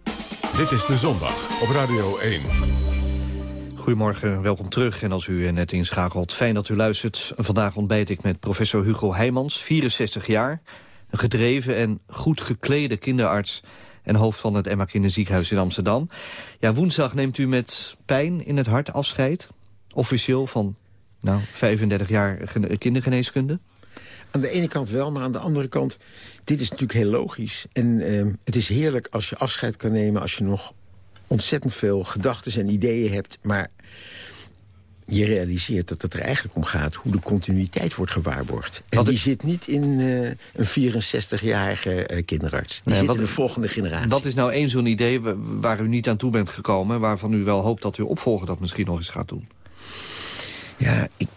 Dit is De Zondag op Radio 1. Goedemorgen, welkom terug. En als u net inschakelt, fijn dat u luistert. Vandaag ontbijt ik met professor Hugo Heijmans, 64 jaar. Een gedreven en goed geklede kinderarts en hoofd van het Emma Kinderziekenhuis in Amsterdam. Ja, woensdag neemt u met pijn in het hart afscheid. Officieel van nou, 35 jaar kindergeneeskunde. Aan de ene kant wel, maar aan de andere kant... dit is natuurlijk heel logisch. En uh, het is heerlijk als je afscheid kan nemen... als je nog ontzettend veel gedachten en ideeën hebt... maar je realiseert dat het er eigenlijk om gaat... hoe de continuïteit wordt gewaarborgd. En wat die zit niet in uh, een 64-jarige uh, kinderarts. Die zit wat, in de volgende generatie. Wat is nou één zo'n idee waar u niet aan toe bent gekomen... waarvan u wel hoopt dat uw opvolger dat misschien nog eens gaat doen? Ja, ik,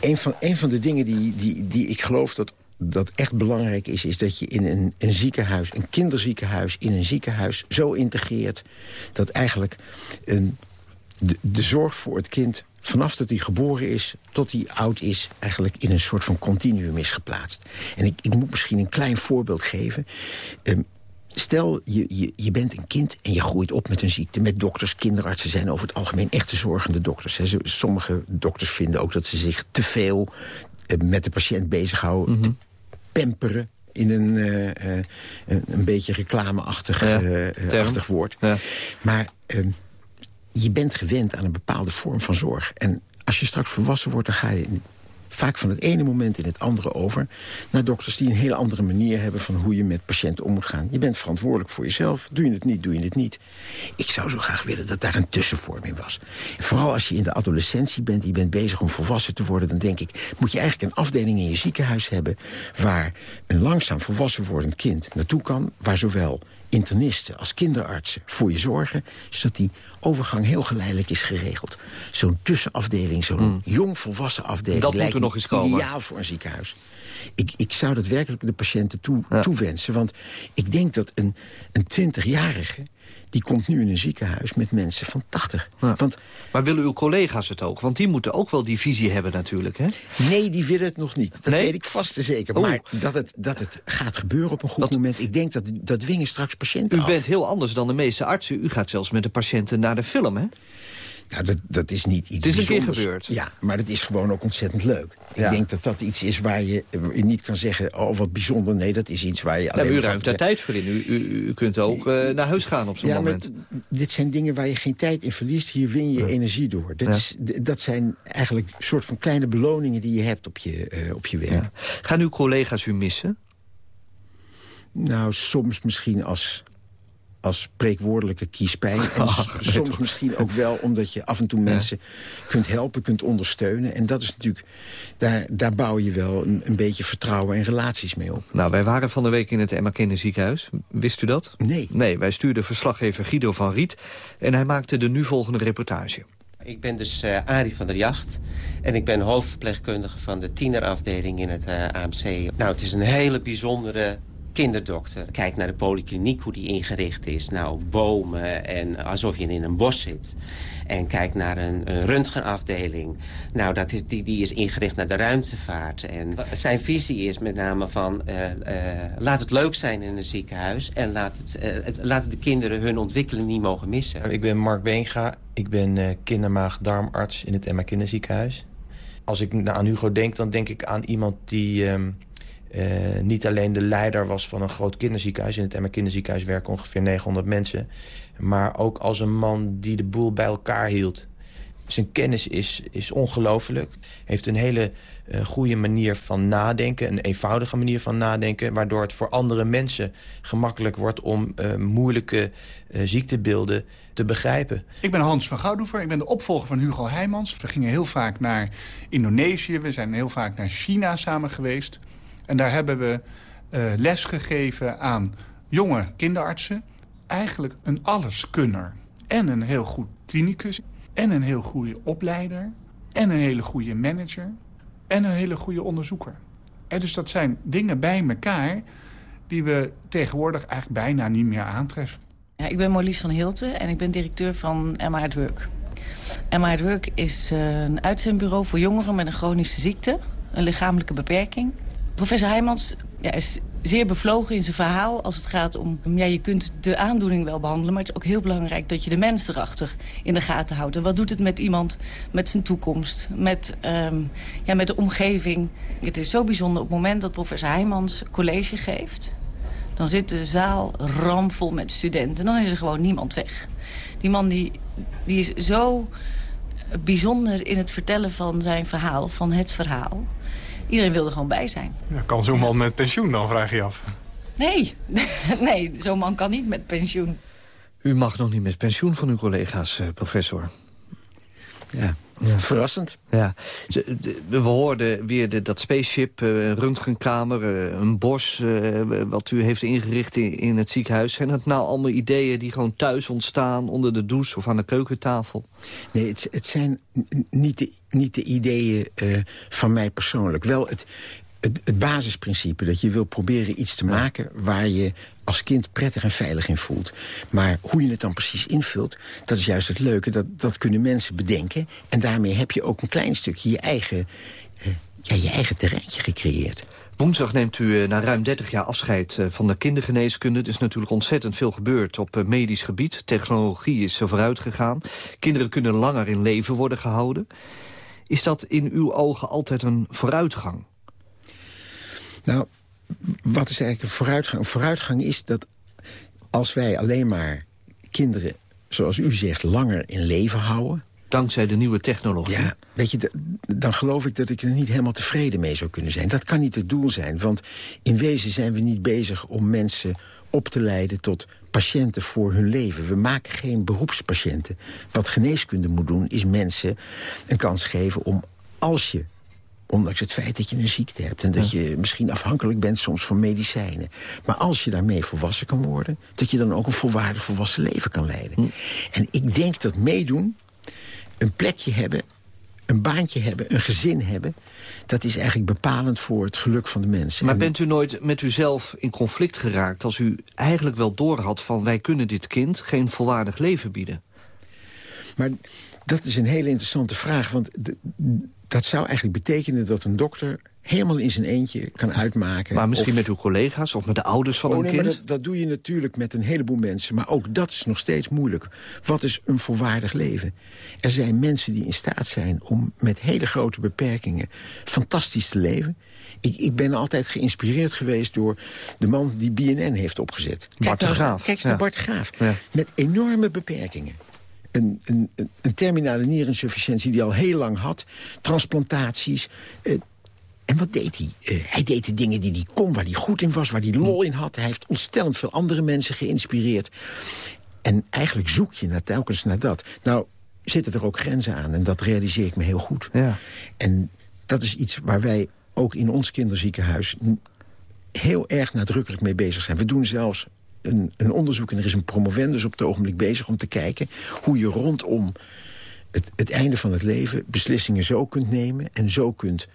een, van, een van de dingen die, die, die ik geloof dat dat echt belangrijk is... is dat je in een, een ziekenhuis, een kinderziekenhuis... in een ziekenhuis zo integreert... dat eigenlijk een, de, de zorg voor het kind vanaf dat hij geboren is tot hij oud is... eigenlijk in een soort van continuum is geplaatst. En ik, ik moet misschien een klein voorbeeld geven. Um, stel, je, je, je bent een kind en je groeit op met een ziekte... met dokters, kinderartsen zijn over het algemeen echte zorgende dokters. Hè. Sommige dokters vinden ook dat ze zich te veel uh, met de patiënt bezighouden... Mm -hmm. pamperen in een, uh, uh, een beetje reclameachtig ja, woord. Ja. Maar ehm, je bent gewend aan een bepaalde vorm van zorg. En als je straks volwassen wordt, dan ga je vaak van het ene moment in het andere over... naar dokters die een hele andere manier hebben... van hoe je met patiënten om moet gaan. Je bent verantwoordelijk voor jezelf. Doe je het niet, doe je het niet. Ik zou zo graag willen dat daar een tussenvorm in was. vooral als je in de adolescentie bent, je bent bezig om volwassen te worden... dan denk ik, moet je eigenlijk een afdeling in je ziekenhuis hebben... waar een langzaam volwassen wordend kind naartoe kan... waar zowel internisten als kinderartsen voor je zorgen... zodat die overgang heel geleidelijk is geregeld. Zo'n tussenafdeling, zo'n mm. jong volwassen afdeling... Dat moet er nog eens komen. ideaal voor een ziekenhuis. Ik, ik zou dat werkelijk de patiënten toe, ja. toewensen. Want ik denk dat een, een 20-jarige die komt nu in een ziekenhuis met mensen van 80. Ja. Want, maar willen uw collega's het ook? Want die moeten ook wel die visie hebben natuurlijk, hè? Nee, die willen het nog niet. Dat nee? weet ik vast te zeker. Maar dat het, dat het gaat gebeuren op een goed dat, moment... ik denk dat, dat dwingen straks patiënten U af. bent heel anders dan de meeste artsen. U gaat zelfs met de patiënten naar de film, hè? Nou, dat, dat is niet iets Het is een keer gebeurd. Ja, maar het is gewoon ook ontzettend leuk. Ja. Ik denk dat dat iets is waar je, waar je niet kan zeggen... oh, wat bijzonder. Nee, dat is iets waar je Nou, alleen u maar van ruimt daar tijd voor in. U, u, u kunt ook eh, naar huis gaan op zo'n Ja, moment. dit zijn dingen waar je geen tijd in verliest. Hier win je energie door. Dat, is, dat zijn eigenlijk soort van kleine beloningen die je hebt op je, eh, op je werk. Gaan uw collega's u missen? Nou, soms misschien als, als spreekwoordelijke kiespijn. En nee, soms misschien ook wel omdat je af en toe mensen kunt helpen, kunt ondersteunen. En dat is natuurlijk, daar, daar bouw je wel een, een beetje vertrouwen en relaties mee op. Nou, wij waren van de week in het Emma Kinderziekenhuis. Wist u dat? Nee. Nee, wij stuurden verslaggever Guido van Riet... en hij maakte de nu volgende reportage. Ik ben dus eh Arie van der Jacht en ik ben hoofdverpleegkundige van de tienerafdeling in het eh, AMC. Nou, het is een hele bijzondere kinderdokter. Kijk naar de polykliniek, hoe die ingericht is. Nou, bomen en alsof je in een bos zit. En kijk naar een, een röntgenafdeling. Nou, dat is, die, die is ingericht naar de ruimtevaart. En zijn visie is met name van... eh, eh, laat het leuk zijn in een ziekenhuis... en laat, het, eh, laat de kinderen hun ontwikkeling niet mogen missen. Ik ben Mark Beenga. Ik ben kindermaag-darmarts in het Emma Kinderziekenhuis. Als ik aan Hugo denk, dan denk ik aan iemand die... ehm, eh, niet alleen de leider was van een groot kinderziekenhuis. In het Emma Kinderziekenhuis werken ongeveer 900 mensen. Maar ook als een man die de boel bij elkaar hield. Zijn kennis is, is ongelooflijk. Heeft een hele eh, goede manier van nadenken. Een eenvoudige manier van nadenken. Waardoor het voor andere mensen gemakkelijk wordt om eh, moeilijke eh, ziektebeelden te begrijpen. Ik ben Hans van Goudoever. Ik ben de opvolger van Hugo Heijmans. We gingen heel vaak naar Indonesië. We zijn heel vaak naar China samen geweest. En daar hebben we eh, les gegeven aan jonge kinderartsen. Eigenlijk een alleskunner. En een heel goed klinicus. En een heel goede opleider. En een hele goede manager. En een hele goede onderzoeker. En dus dat zijn dingen bij elkaar die we tegenwoordig eigenlijk bijna niet meer aantreffen. Ja, ik ben Marlies van Hilten en ik ben directeur van Emma at Work. Emma Work is eh, een uitzendbureau voor jongeren met een chronische ziekte, een lichamelijke beperking. Professor Heijmans ja, is zeer bevlogen in zijn verhaal als het gaat om... Ja, je kunt de aandoening wel behandelen, maar het is ook heel belangrijk... dat je de mens erachter in de gaten houdt. En wat doet het met iemand, met zijn toekomst, met, ehm, ja, met de omgeving? Het is zo bijzonder op het moment dat professor Heijmans college geeft... Dan zit de zaal ramvol met studenten. Dan is er gewoon niemand weg. Die man die, die is zo bijzonder in het vertellen van zijn verhaal, van het verhaal. Iedereen wil er gewoon bij zijn. Ja, kan zo'n man met pensioen dan, vraag je af. Nee, nee, zo'n man kan niet met pensioen. U mag nog niet met pensioen van uw collega's, eh, professor. Ja, verrassend. Ja. Ze- de- We hoorden weer de, dat spaceship, eh, een röntgenkamer, eh, een bos... eh, wat u heeft ingericht in, in het ziekenhuis. Zijn dat nou allemaal ideeën die gewoon thuis ontstaan... onder de douche of aan de keukentafel? Nee, het, het zijn niet de, niet de ideeën eh, van mij persoonlijk. Wel het, het, het basisprincipe dat je wil proberen iets te maken... waar je als kind prettig en veilig in voelt. Maar hoe je het dan precies invult, dat is juist het leuke. Dat, dat kunnen mensen bedenken. En daarmee heb je ook een klein stukje je eigen, eh, ja, je eigen terreintje gecreëerd. Woensdag neemt u eh, na ruim 30 jaar afscheid eh, van de kindergeneeskunde. Er is natuurlijk ontzettend veel gebeurd op medisch gebied. Technologie is er vooruit gegaan. Kinderen kunnen langer in leven worden gehouden. Is dat in uw ogen altijd een vooruitgang? Nou, wat is eigenlijk een vooruitgang? Een vooruitgang is dat als wij alleen maar kinderen, zoals u zegt, langer in leven houden... Dankzij de nieuwe technologie. Ja, weet je, dan geloof ik dat ik er niet helemaal tevreden mee zou kunnen zijn. Dat kan niet het doel zijn, want in wezen zijn we niet bezig om mensen op te leiden tot patiënten voor hun leven. We maken geen beroepspatiënten. Wat geneeskunde moet doen, is mensen een kans geven om als je Ondanks het feit dat je een ziekte hebt en dat je misschien afhankelijk bent soms van medicijnen. Maar als je daarmee volwassen kan worden, dat je dan ook een volwaardig volwassen leven kan leiden. En ik denk dat meedoen, een plekje hebben, een baantje hebben, een gezin hebben... dat is eigenlijk bepalend voor het geluk van de mensen. Maar En- bent u nooit met uzelf in conflict geraakt... als u eigenlijk wel doorhad van wij kunnen dit kind geen volwaardig leven bieden? Maar dat is een hele interessante vraag. Want dat zou eigenlijk betekenen dat een dokter helemaal in zijn eentje kan uitmaken. Maar misschien of- met uw collega's of met de ouders van Oh, een nee, kind? maar dat, dat doe je natuurlijk met een heleboel mensen. Maar ook dat is nog steeds moeilijk. Wat is een volwaardig leven? Er zijn mensen die in staat zijn om met hele grote beperkingen... fantastisch te leven. Ik, ik ben altijd geïnspireerd geweest door de man die BNN heeft opgezet. Bart de nou Graaf. Kijk eens Ja. naar Bart de Graaf. Ja. Met enorme beperkingen. Een, een, terminale nierinsufficiëntie die al heel lang had. Transplantaties. eh, en wat deed hij? Eh, hij deed de dingen die hij kon, waar hij goed in was, waar hij lol in had. Hij heeft ontstellend veel andere mensen geïnspireerd. En eigenlijk zoek je naar, telkens naar dat. Nou, zitten er ook grenzen aan en dat realiseer ik me heel goed. Ja. En dat is iets waar wij ook in ons kinderziekenhuis... heel erg nadrukkelijk mee bezig zijn. We doen zelfs een, een onderzoek en er is een promovendus op het ogenblik bezig... om te kijken hoe je rondom het, het einde van het leven beslissingen zo kunt nemen... en zo kunt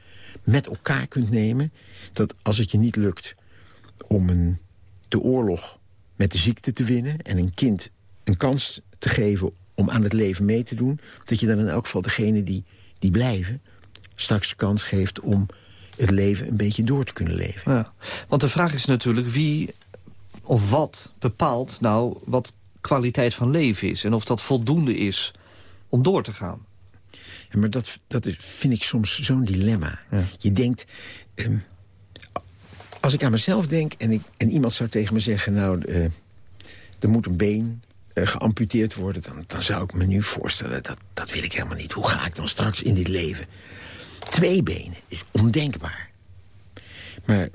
met elkaar kunt nemen... dat als het je niet lukt om een, de oorlog met de ziekte te winnen... en een kind een kans te geven om aan het leven mee te doen... dat je dan in elk geval degene die, die blijven... straks de kans geeft om het leven een beetje door te kunnen leven. Ja. Want de vraag is natuurlijk wie of wat bepaalt nou wat kwaliteit van leven is... en of dat voldoende is om door te gaan. Ja, maar dat, dat is, vind ik soms zo'n dilemma. Je denkt... ehm, als ik aan mezelf denk en, ik, en iemand zou tegen me zeggen... nou, eh, er moet een been eh, geamputeerd worden... Dan, dan zou ik me nu voorstellen, dat, dat wil ik helemaal niet. Hoe ga ik dan straks in dit leven? Twee benen is ondenkbaar. Maar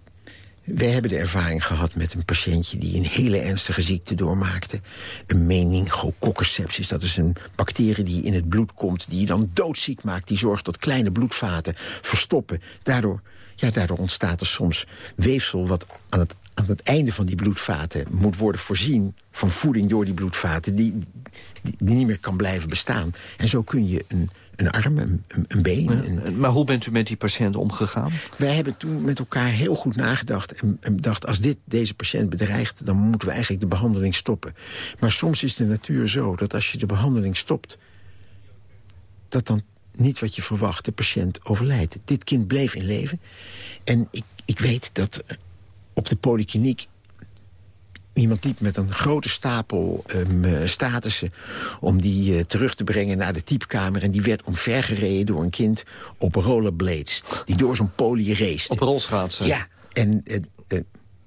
wij hebben de ervaring gehad met een patiëntje... die een hele ernstige ziekte doormaakte. Een meningococcus Dat is een bacterie die in het bloed komt... die je dan doodziek maakt. Die zorgt dat kleine bloedvaten verstoppen. Daardoor, ja, daardoor ontstaat er soms weefsel... wat aan het, aan het einde van die bloedvaten moet worden voorzien... van voeding door die bloedvaten... die, die niet meer kan blijven bestaan. En zo kun je een, een arm, een, een- een been... een- Maar hoe bent u met die patiënt omgegaan? wij hebben toen met elkaar heel goed nagedacht en, en bedacht... als dit deze patiënt bedreigt, dan moeten we eigenlijk de behandeling stoppen. Maar soms is de natuur zo dat als je de behandeling stopt... dat dan niet wat je verwacht, de patiënt overlijdt. Dit kind bleef in leven. En ik, ik weet dat op de polykliniek iemand liep met een grote stapel eh, statussen... om die eh, terug te brengen naar de typekamer. En die werd omvergereden door een kind op rollerblades. Die door zo'n poli race. Op rolschaatsen? Ja, en eh,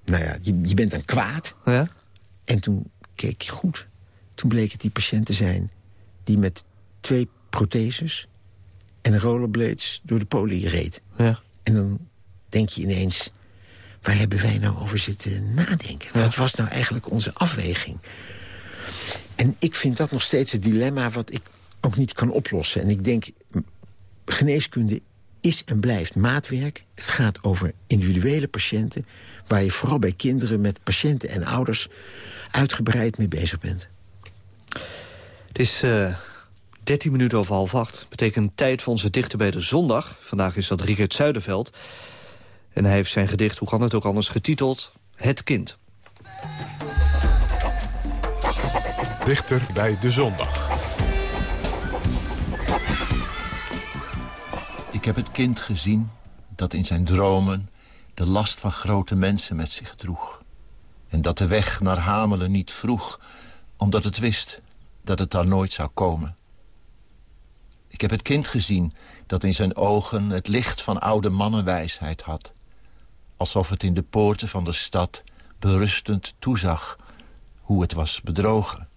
nou ja, je, je bent dan kwaad. Ja? En toen keek je goed. Toen bleek het die patiënt te zijn... die met twee protheses en rollerblades door de poli reed. Ja. En dan denk je ineens... waar hebben wij nou over zitten nadenken? Wat was nou eigenlijk onze afweging? En ik vind dat nog steeds het dilemma wat ik ook niet kan oplossen. En ik denk, geneeskunde is en blijft maatwerk. Het gaat over individuele patiënten... waar je vooral bij kinderen met patiënten en ouders... uitgebreid mee bezig bent. Het is eh 13 minuten over half acht. Betekent tijd voor onze dichter bij de zondag. Vandaag is dat Richard Zuiderveld. En hij heeft zijn gedicht, hoe kan het ook anders, getiteld Het Kind. Dichter bij de zondag. Ik heb het kind gezien dat in zijn dromen de last van grote mensen met zich droeg. En dat de weg naar Hamelen niet vroeg, omdat het wist dat het daar nooit zou komen. Ik heb het kind gezien dat in zijn ogen het licht van oude mannenwijsheid had. Alsof het in de poorten van de stad berustend toezag hoe het was bedrogen.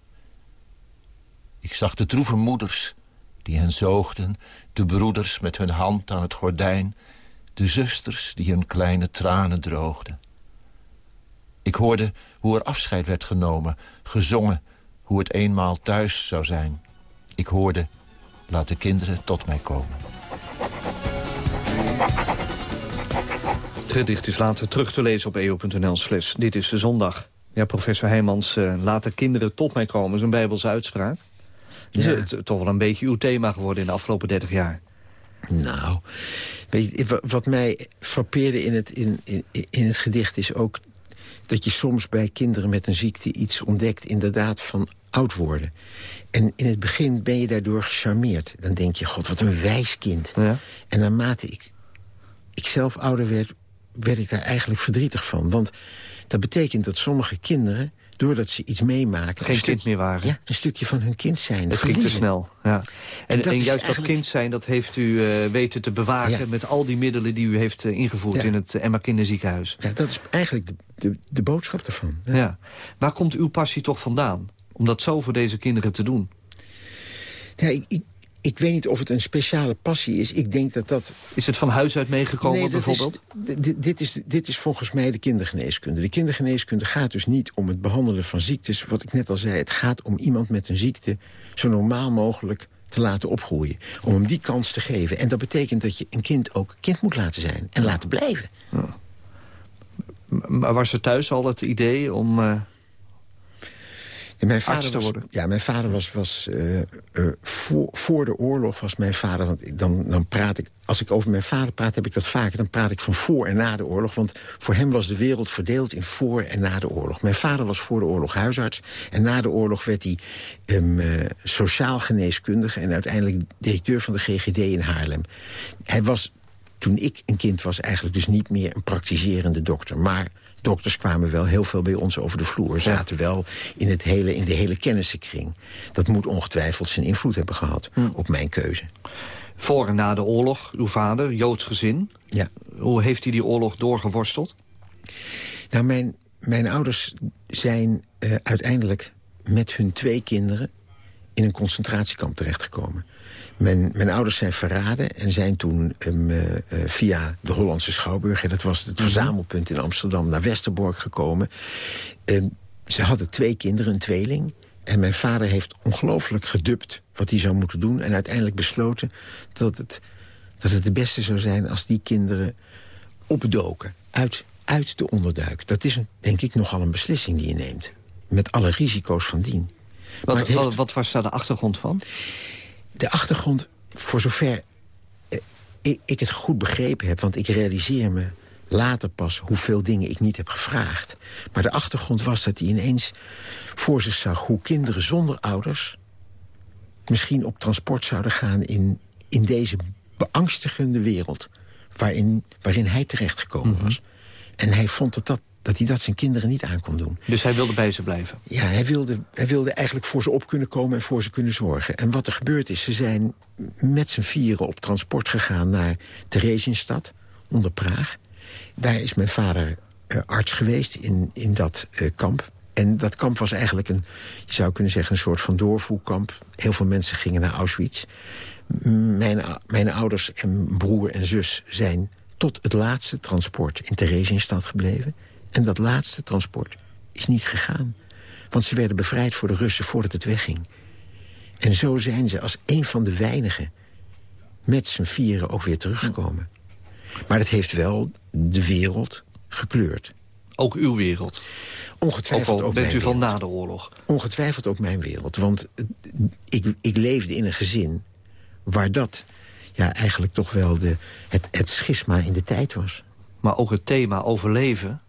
Ik zag de droeve moeders die hen zoogden, de broeders met hun hand aan het gordijn, de zusters die hun kleine tranen droogden. Ik hoorde hoe er afscheid werd genomen, gezongen hoe het eenmaal thuis zou zijn. Ik hoorde, laat de kinderen tot mij komen. Het gedicht is later terug te lezen op eo.nl slash Dit is de zondag. Ja, professor Heijmans, eh, laat de kinderen tot mij komen. is een bijbelse uitspraak. Is Ja. het toch wel een beetje uw thema geworden in de afgelopen 30 jaar? Nou, weet je, wa- wat mij frappeerde in het, in, in, in het gedicht is ook... dat je soms bij kinderen met een ziekte iets ontdekt... inderdaad van oud worden. En in het begin ben je daardoor gecharmeerd. Dan denk je, god, wat een wijs kind. En naarmate ik... ik zelf ouder werd, werd ik daar eigenlijk verdrietig van. Want dat betekent dat sommige kinderen, doordat ze iets meemaken... Geen een kind meer waren. Ja, een stukje van hun kind zijn. Het ging te snel. Ja. En, juist dat kind zijn, dat heeft u eh, weten te bewaken... Ja. met al die middelen die u heeft eh, ingevoerd Ja. in het eh, Emma Kinderziekenhuis. Ja, dat is eigenlijk de, de, de boodschap ervan. Ja. Waar komt uw passie toch vandaan? Om dat zo voor deze kinderen te doen? Ja, ik, ik, ik weet niet of het een speciale passie is. Ik denk dat dat... Is het van huis uit meegekomen Nee, bijvoorbeeld? Is, dit, is, dit is volgens mij de kindergeneeskunde. De kindergeneeskunde gaat dus niet om het behandelen van ziektes. Wat ik net al zei, het gaat om iemand met een ziekte... zo normaal mogelijk te laten opgroeien. Om hem die kans te geven. En dat betekent dat je een kind ook kind moet laten zijn. En laten blijven. Maar was er thuis al het idee om... eh, Ja, mijn vader te was, worden. Ja, mijn vader was, was eh, eh, voor, voor de oorlog was mijn vader... Want dan, dan praat ik, als ik over mijn vader praat, heb ik dat vaker. Dan praat ik van voor en na de oorlog. Want voor hem was de wereld verdeeld in voor en na de oorlog. Mijn vader was voor de oorlog huisarts. En na de oorlog werd hij ehm, eh, sociaal geneeskundige... en uiteindelijk directeur van de GGD in Haarlem. Hij was, toen ik een kind was, eigenlijk dus niet meer een praktiserende dokter. Maar dokters kwamen wel heel veel bij ons over de vloer. Zaten wel in, het hele, in de hele kennissenkring. Dat moet ongetwijfeld zijn invloed hebben gehad op mijn keuze. voor en na de oorlog, uw vader, Joods gezin. Ja. Hoe heeft hij die oorlog doorgeworsteld? Nou, mijn, mijn ouders zijn eh, uiteindelijk met hun twee kinderen... in een concentratiekamp terechtgekomen. Mijn, mijn ouders zijn verraden en zijn toen ehm, eh, eh, via de Hollandse Schouwburg... hè, dat was het verzamelpunt in Amsterdam, naar Westerbork gekomen. Ehm, ze hadden twee kinderen, een tweeling... En mijn vader heeft ongelooflijk gedubt wat hij zou moeten doen... en uiteindelijk besloten dat het, dat het het beste zou zijn... als die kinderen opdoken uit, uit de onderduik. Dat is, een, denk ik, nogal een beslissing die je neemt. Met alle risico's van dien. Wat, heeft- wat, wat was daar de achtergrond van? De achtergrond, voor zover eh, ik, ik het goed begrepen heb... want ik realiseer me later pas hoeveel dingen ik niet heb gevraagd. Maar de achtergrond was dat hij ineens voor zich zag... hoe kinderen zonder ouders misschien op transport zouden gaan... in, in deze beangstigende wereld waarin, waarin hij terechtgekomen was. En hij vond dat, dat, dat hij dat zijn kinderen niet aan kon doen. Dus hij wilde bij ze blijven? Ja, hij wilde, hij wilde eigenlijk voor ze op kunnen komen en voor ze kunnen zorgen. En wat er gebeurd is, ze zijn met z'n vieren op transport gegaan naar Theresienstad, onder Praag. Daar is mijn vader eh, arts geweest in, in dat eh, kamp. En dat kamp was eigenlijk een, je zou kunnen zeggen, een soort van doorvoerkamp. Heel veel mensen gingen naar Auschwitz. Mijn, mijn ouders en broer en zus zijn tot het laatste transport in Theresienstad gebleven. En dat laatste transport is niet gegaan. Want ze werden bevrijd voor de Russen voordat het wegging. En zo zijn ze als een van de weinigen met z'n vieren ook weer teruggekomen. Maar dat heeft wel de wereld gekleurd. Ook uw wereld? Ongetwijfeld Ook al ook bent u van wereld. na de oorlog? Ongetwijfeld ook mijn wereld. Want ik, ik leefde in een gezin waar dat ja, eigenlijk toch wel de, het, het schisma in de tijd was. Maar ook het thema overleven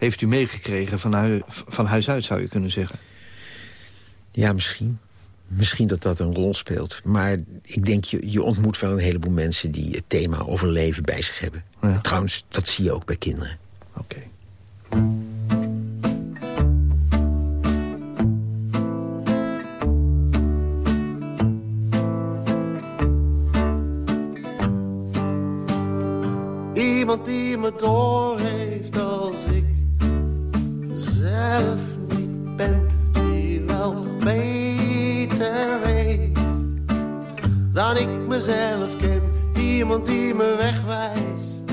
heeft u meegekregen van, van huis uit, zou je kunnen zeggen. Ja, misschien. Misschien dat dat een rol speelt. Maar ik denk, je, je ontmoet wel een heleboel mensen... die het thema overleven bij zich hebben. Trouwens, dat zie je ook bij kinderen. Oké. Iemand die me doorheeft als ik zelf niet ben. Die wel beter weet dan ik mezelf ken. Iemand die me wegwijst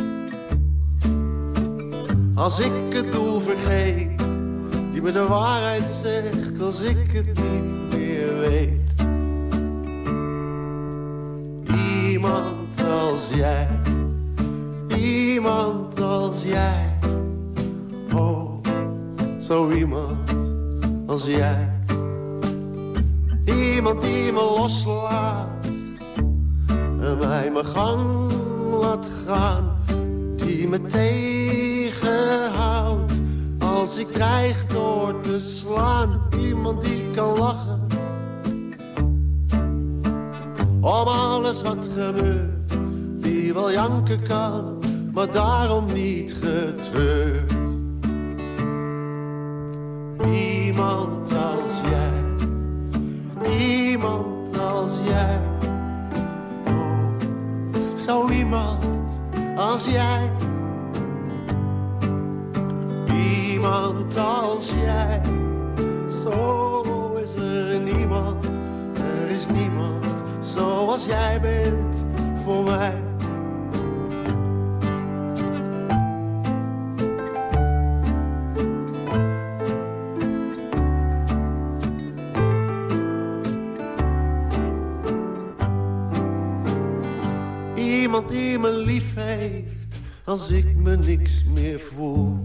als ik het doel vergeet. Die me de waarheid zegt als ik het niet meer weet. Iemand als jij. Iemand als jij. Zo iemand als jij. Iemand die me loslaat. En mij mijn gang laat gaan. Die me tegenhoudt. Als ik dreig door te slaan. Iemand die kan lachen. Om alles wat gebeurt. Die wel janken kan maar daarom niet getreurd. Zo iemand als jij. Iemand als jij. Zo is er niemand, er is niemand zoals jij bent voor mij. Als ik me niks meer voel.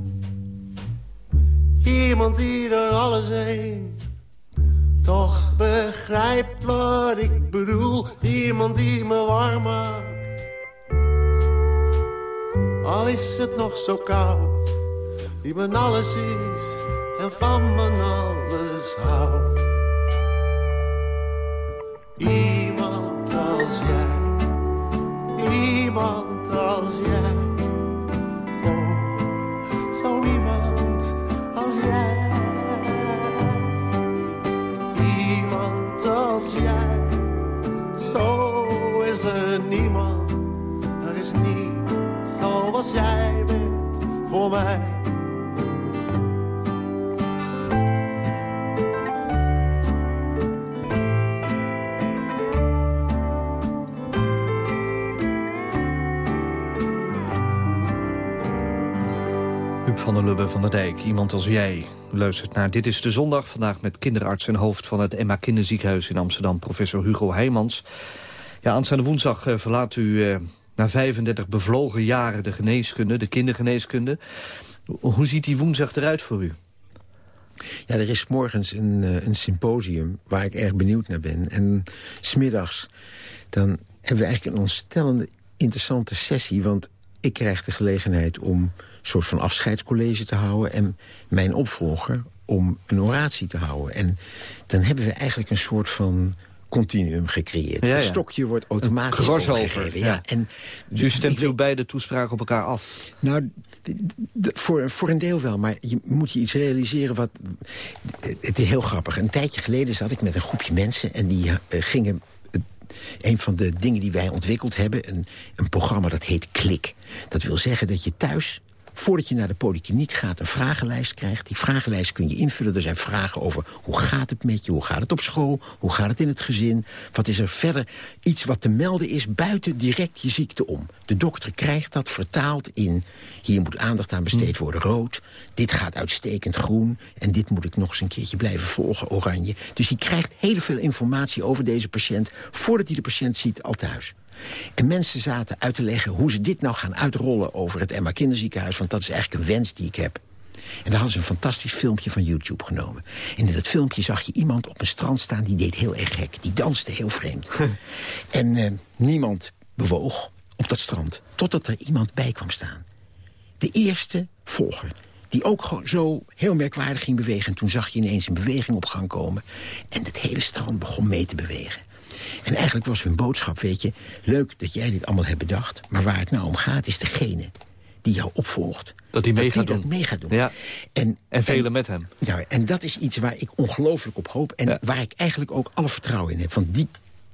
Iemand die er alles heen toch begrijpt wat ik bedoel. Iemand die me warm maakt. Al is het nog zo koud. Die mijn alles is en van mijn alles houdt. Iemand als jij. Iemand als jij. Zo is er niemand. Er is niet zoals jij bent voor mij. Lubbe van der Dijk, iemand als jij. Luistert naar Dit is de Zondag, vandaag met kinderarts en hoofd van het Emma Kinderziekenhuis in Amsterdam, professor Hugo Heijmans. Ja, aanstaande woensdag eh, verlaat u eh, na 35 bevlogen jaren de geneeskunde, de kindergeneeskunde. Hoe- ziet die woensdag eruit voor u? Ja, er is morgens een, eh, een symposium waar ik erg benieuwd naar ben. En smiddags dan hebben we eigenlijk een ontstellende interessante sessie. Want ik krijg de gelegenheid om soort van afscheidscollege te houden... en mijn opvolger om een oratie te houden. En dan hebben we eigenlijk een soort van continuum gecreëerd. Ja, ja. Het stokje wordt automatisch overgegeven, ja. Ja. En Dus u stemt uw beide toespraken op elkaar af? nou, voor, voor een deel wel, maar je moet je iets realiseren wat... Het is heel grappig. Een tijdje geleden zat ik met een groepje mensen... en die eh, gingen... een van de dingen die wij ontwikkeld hebben... Een, een programma dat heet Klik. Dat wil zeggen dat je thuis voordat je naar de polykliniek gaat, een vragenlijst krijgt. Die vragenlijst kun je invullen. Er zijn vragen over hoe gaat het met je, hoe gaat het op school... hoe gaat het in het gezin, wat is er verder iets wat te melden is... buiten direct je ziekte om. De dokter krijgt dat vertaald in... hier moet aandacht aan besteed worden, rood. Dit gaat uitstekend groen. En dit moet ik nog eens een keertje blijven volgen, oranje. Dus die krijgt heel veel informatie over deze patiënt... voordat hij de patiënt ziet al thuis. En mensen zaten uit te leggen hoe ze dit nou gaan uitrollen over het Emma Kinderziekenhuis. Want dat is eigenlijk een wens die ik heb. En daar hadden ze een fantastisch filmpje van YouTube genomen. En in dat filmpje zag je iemand op een strand staan die deed heel erg gek. Die danste heel vreemd. en eh, niemand bewoog op dat strand. Totdat er iemand bij kwam staan. De eerste volger. Die ook zo heel merkwaardig ging bewegen. En toen zag je ineens een beweging op gang komen. En het hele strand begon mee te bewegen. En eigenlijk was hun boodschap, weet je... leuk dat jij dit allemaal hebt bedacht... maar waar het nou om gaat is degene die jou opvolgt. Dat die mee gaat dat doen. mee gaat doen. Ja. En, En velen met hem. Nou, en dat is iets waar ik ongelooflijk op hoop... en waar ik eigenlijk ook alle vertrouwen in heb. Want die,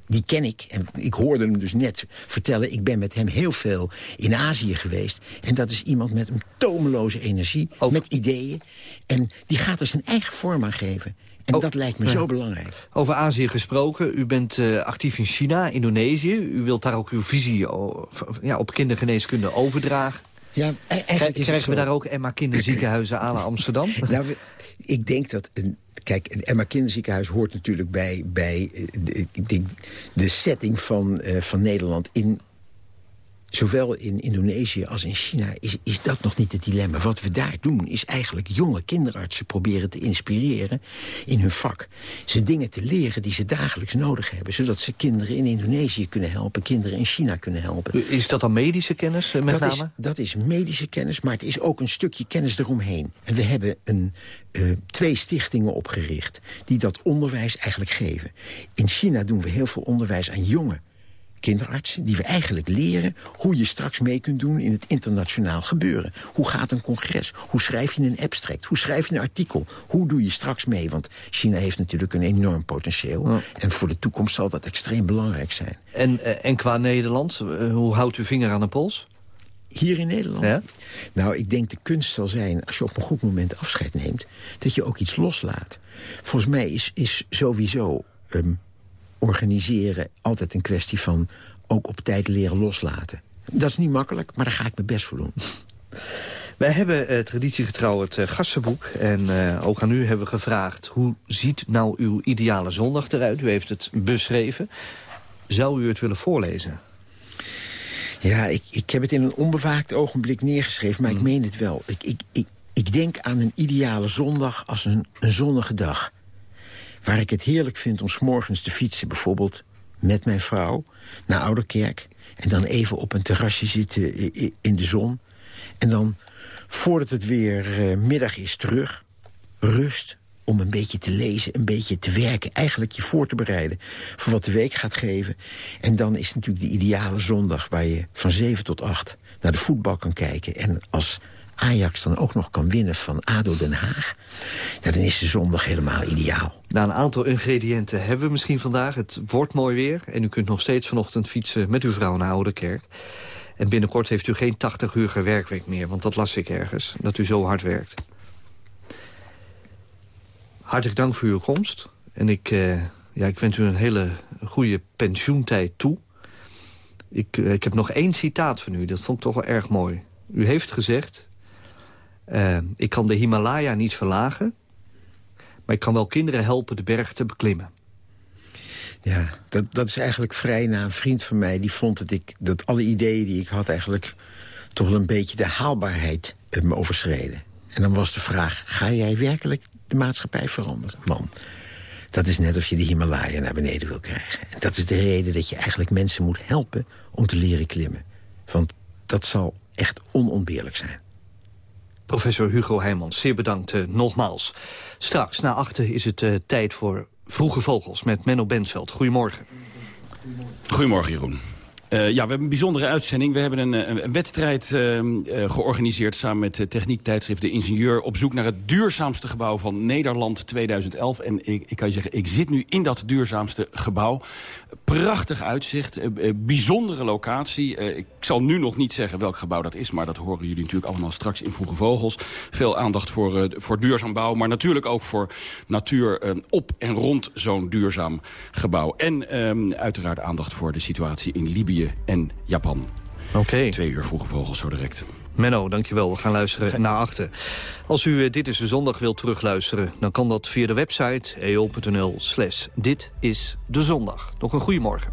die ken ik. En ik hoorde hem dus net vertellen... ik ben met hem heel veel in Azië geweest. En dat is iemand met een tomeloze energie, met ideeën. En die gaat er zijn eigen vorm aan geven. En dat lijkt me ja. zo belangrijk. Over Azië gesproken, u bent eh, actief in China, Indonesië. U wilt daar ook uw visie o- v- ja, op kindergeneeskunde overdragen. Ja, Krijgen het krijgen we zo. daar ook Emma kinderziekenhuizen aan Amsterdam? Nou, ik denk dat... Een, kijk, het Emma Kinderziekenhuis hoort natuurlijk bij, bij eh, de, denk, de setting van, eh, van Nederland. In, zowel in Indonesië als in China is, is dat nog niet het dilemma. Wat we daar doen is eigenlijk jonge kinderartsen proberen te inspireren in hun vak. Ze dingen te leren die ze dagelijks nodig hebben. Zodat ze kinderen in Indonesië kunnen helpen, kinderen in China kunnen helpen. Is dat dan medische kennis eh, met dat name? Is, dat is medische kennis, maar het is ook een stukje kennis eromheen. En we hebben een, eh, twee stichtingen opgericht die dat onderwijs eigenlijk geven. In China doen we heel veel onderwijs aan jonge kinderartsen... die we eigenlijk leren hoe je straks mee kunt doen in het internationaal gebeuren. Hoe gaat een congres? Hoe schrijf je een abstract? Hoe schrijf je een artikel? Hoe doe je straks mee? Want China heeft natuurlijk een enorm potentieel. En voor de toekomst zal dat extreem belangrijk zijn. En, eh, en qua Nederland, eh, hoe houdt u vinger aan de pols? Hier in Nederland? Nou, ik denk de kunst zal zijn, als je op een goed moment afscheid neemt... dat je ook iets loslaat. Volgens mij is, is sowieso ehm, organiseren altijd een kwestie van... ook op tijd leren loslaten. Dat is niet makkelijk, maar daar ga ik mijn best voor doen. Wij hebben uh, traditiegetrouw het uh, gastenboek. En uh, ook aan u hebben we gevraagd... hoe ziet nou uw ideale zondag eruit? U heeft het beschreven. Zou u het willen voorlezen? Ja, ik, ik heb het in een onbewaakt ogenblik neergeschreven, maar ik meen het wel. Ik, ik, ik, ik denk aan een ideale zondag als een, een zonnige dag. Waar ik het heerlijk vind om s'morgens te fietsen, bijvoorbeeld met mijn vrouw... naar Ouderkerk en dan even op een terrasje zitten in de zon. En dan, voordat het weer uh, middag is, terug. Rust, om een beetje te lezen, een beetje te werken. Eigenlijk je voor te bereiden voor wat de week gaat geven. En dan is natuurlijk de ideale zondag... waar je van 7 tot 8 naar de voetbal kan kijken. En als Ajax dan ook nog kan winnen van ADO Den Haag... dan is de zondag helemaal ideaal. Nou, een aantal ingrediënten hebben we misschien vandaag. Het wordt mooi weer en u kunt nog steeds vanochtend fietsen... met uw vrouw naar Oude Kerk. En binnenkort heeft u geen 80 uur werkweek meer... want dat las ik ergens, dat u zo hard werkt. Hartelijk dank voor uw komst. En ik, uh, ja, ik wens u een hele goede pensioentijd toe. Ik, uh, ik heb nog één citaat van u, dat vond ik toch wel erg mooi. U heeft gezegd... Uh, ik kan de Himalaya niet verlagen... maar ik kan wel kinderen helpen de berg te beklimmen. Ja, dat, dat is eigenlijk vrij na een vriend van mij. Die vond dat, ik, dat alle ideeën die ik had eigenlijk... toch een beetje de haalbaarheid me overschreden. En dan was de vraag, ga jij werkelijk de maatschappij veranderen? Man, dat is net of je de Himalaya naar beneden wil krijgen. En dat is de reden dat je eigenlijk mensen moet helpen om te leren klimmen. Want dat zal echt onontbeerlijk zijn. Professor Hugo Heijmans, zeer bedankt uh, nogmaals. Straks, na achter, is het uh, tijd voor Vroege Vogels met Menno Bentveld. Goedemorgen. Goedemorgen, Jeroen. Uh, ja, we hebben een bijzondere uitzending. We hebben een, een, wedstrijd georganiseerd samen met het techniektijdschrift De Ingenieur... op zoek naar het duurzaamste gebouw van Nederland 2011. En ik, ik kan je zeggen, ik zit nu in dat duurzaamste gebouw. Prachtig uitzicht, bijzondere locatie. ik zal nu nog niet zeggen welk gebouw dat is... maar dat horen jullie natuurlijk allemaal straks in Vroege Vogels. Veel aandacht voor, voor duurzaam bouw, maar natuurlijk ook voor natuur... op en rond zo'n duurzaam gebouw. En ehm, uiteraard aandacht voor de situatie in Libië en Japan. Oké. Twee uur vroege vogels zo direct. Menno, dankjewel. We gaan luisteren naar achter. Als u uh, Dit is de Zondag wilt terugluisteren... dan kan dat via de website eo.nl slash Dit is de Zondag. Nog een goede morgen.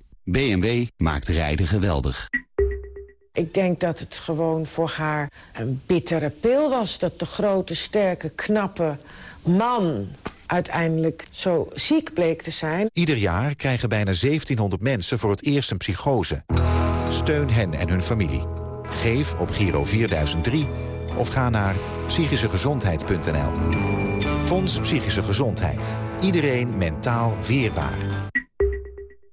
BMW maakt rijden geweldig. Ik denk dat het gewoon voor haar een bittere pil was... dat de grote, sterke, knappe man uiteindelijk zo ziek bleek te zijn. Ieder jaar krijgen bijna 1700 mensen voor het eerst een psychose. Steun hen en hun familie. Geef op Giro 4003 of ga naar psychischegezondheid.nl. Fonds Psychische Gezondheid. Iedereen mentaal weerbaar.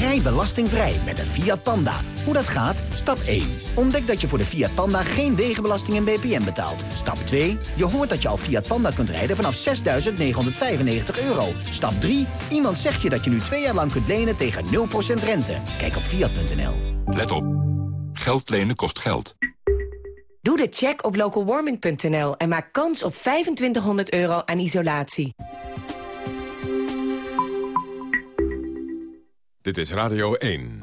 Rij belastingvrij met een Fiat Panda. Hoe dat gaat? Stap 1. Ontdek dat je voor de Fiat Panda geen wegenbelasting en BPM betaalt. Stap 2. Je hoort dat je al Fiat Panda kunt rijden vanaf 6.995 euro. Stap 3. Iemand zegt je dat je nu twee jaar lang kunt lenen tegen 0% rente. Kijk op Fiat.nl. Let op. Geld lenen kost geld. Doe de check op localwarming.nl en maak kans op 2500 euro aan isolatie. Dit is Radio 1.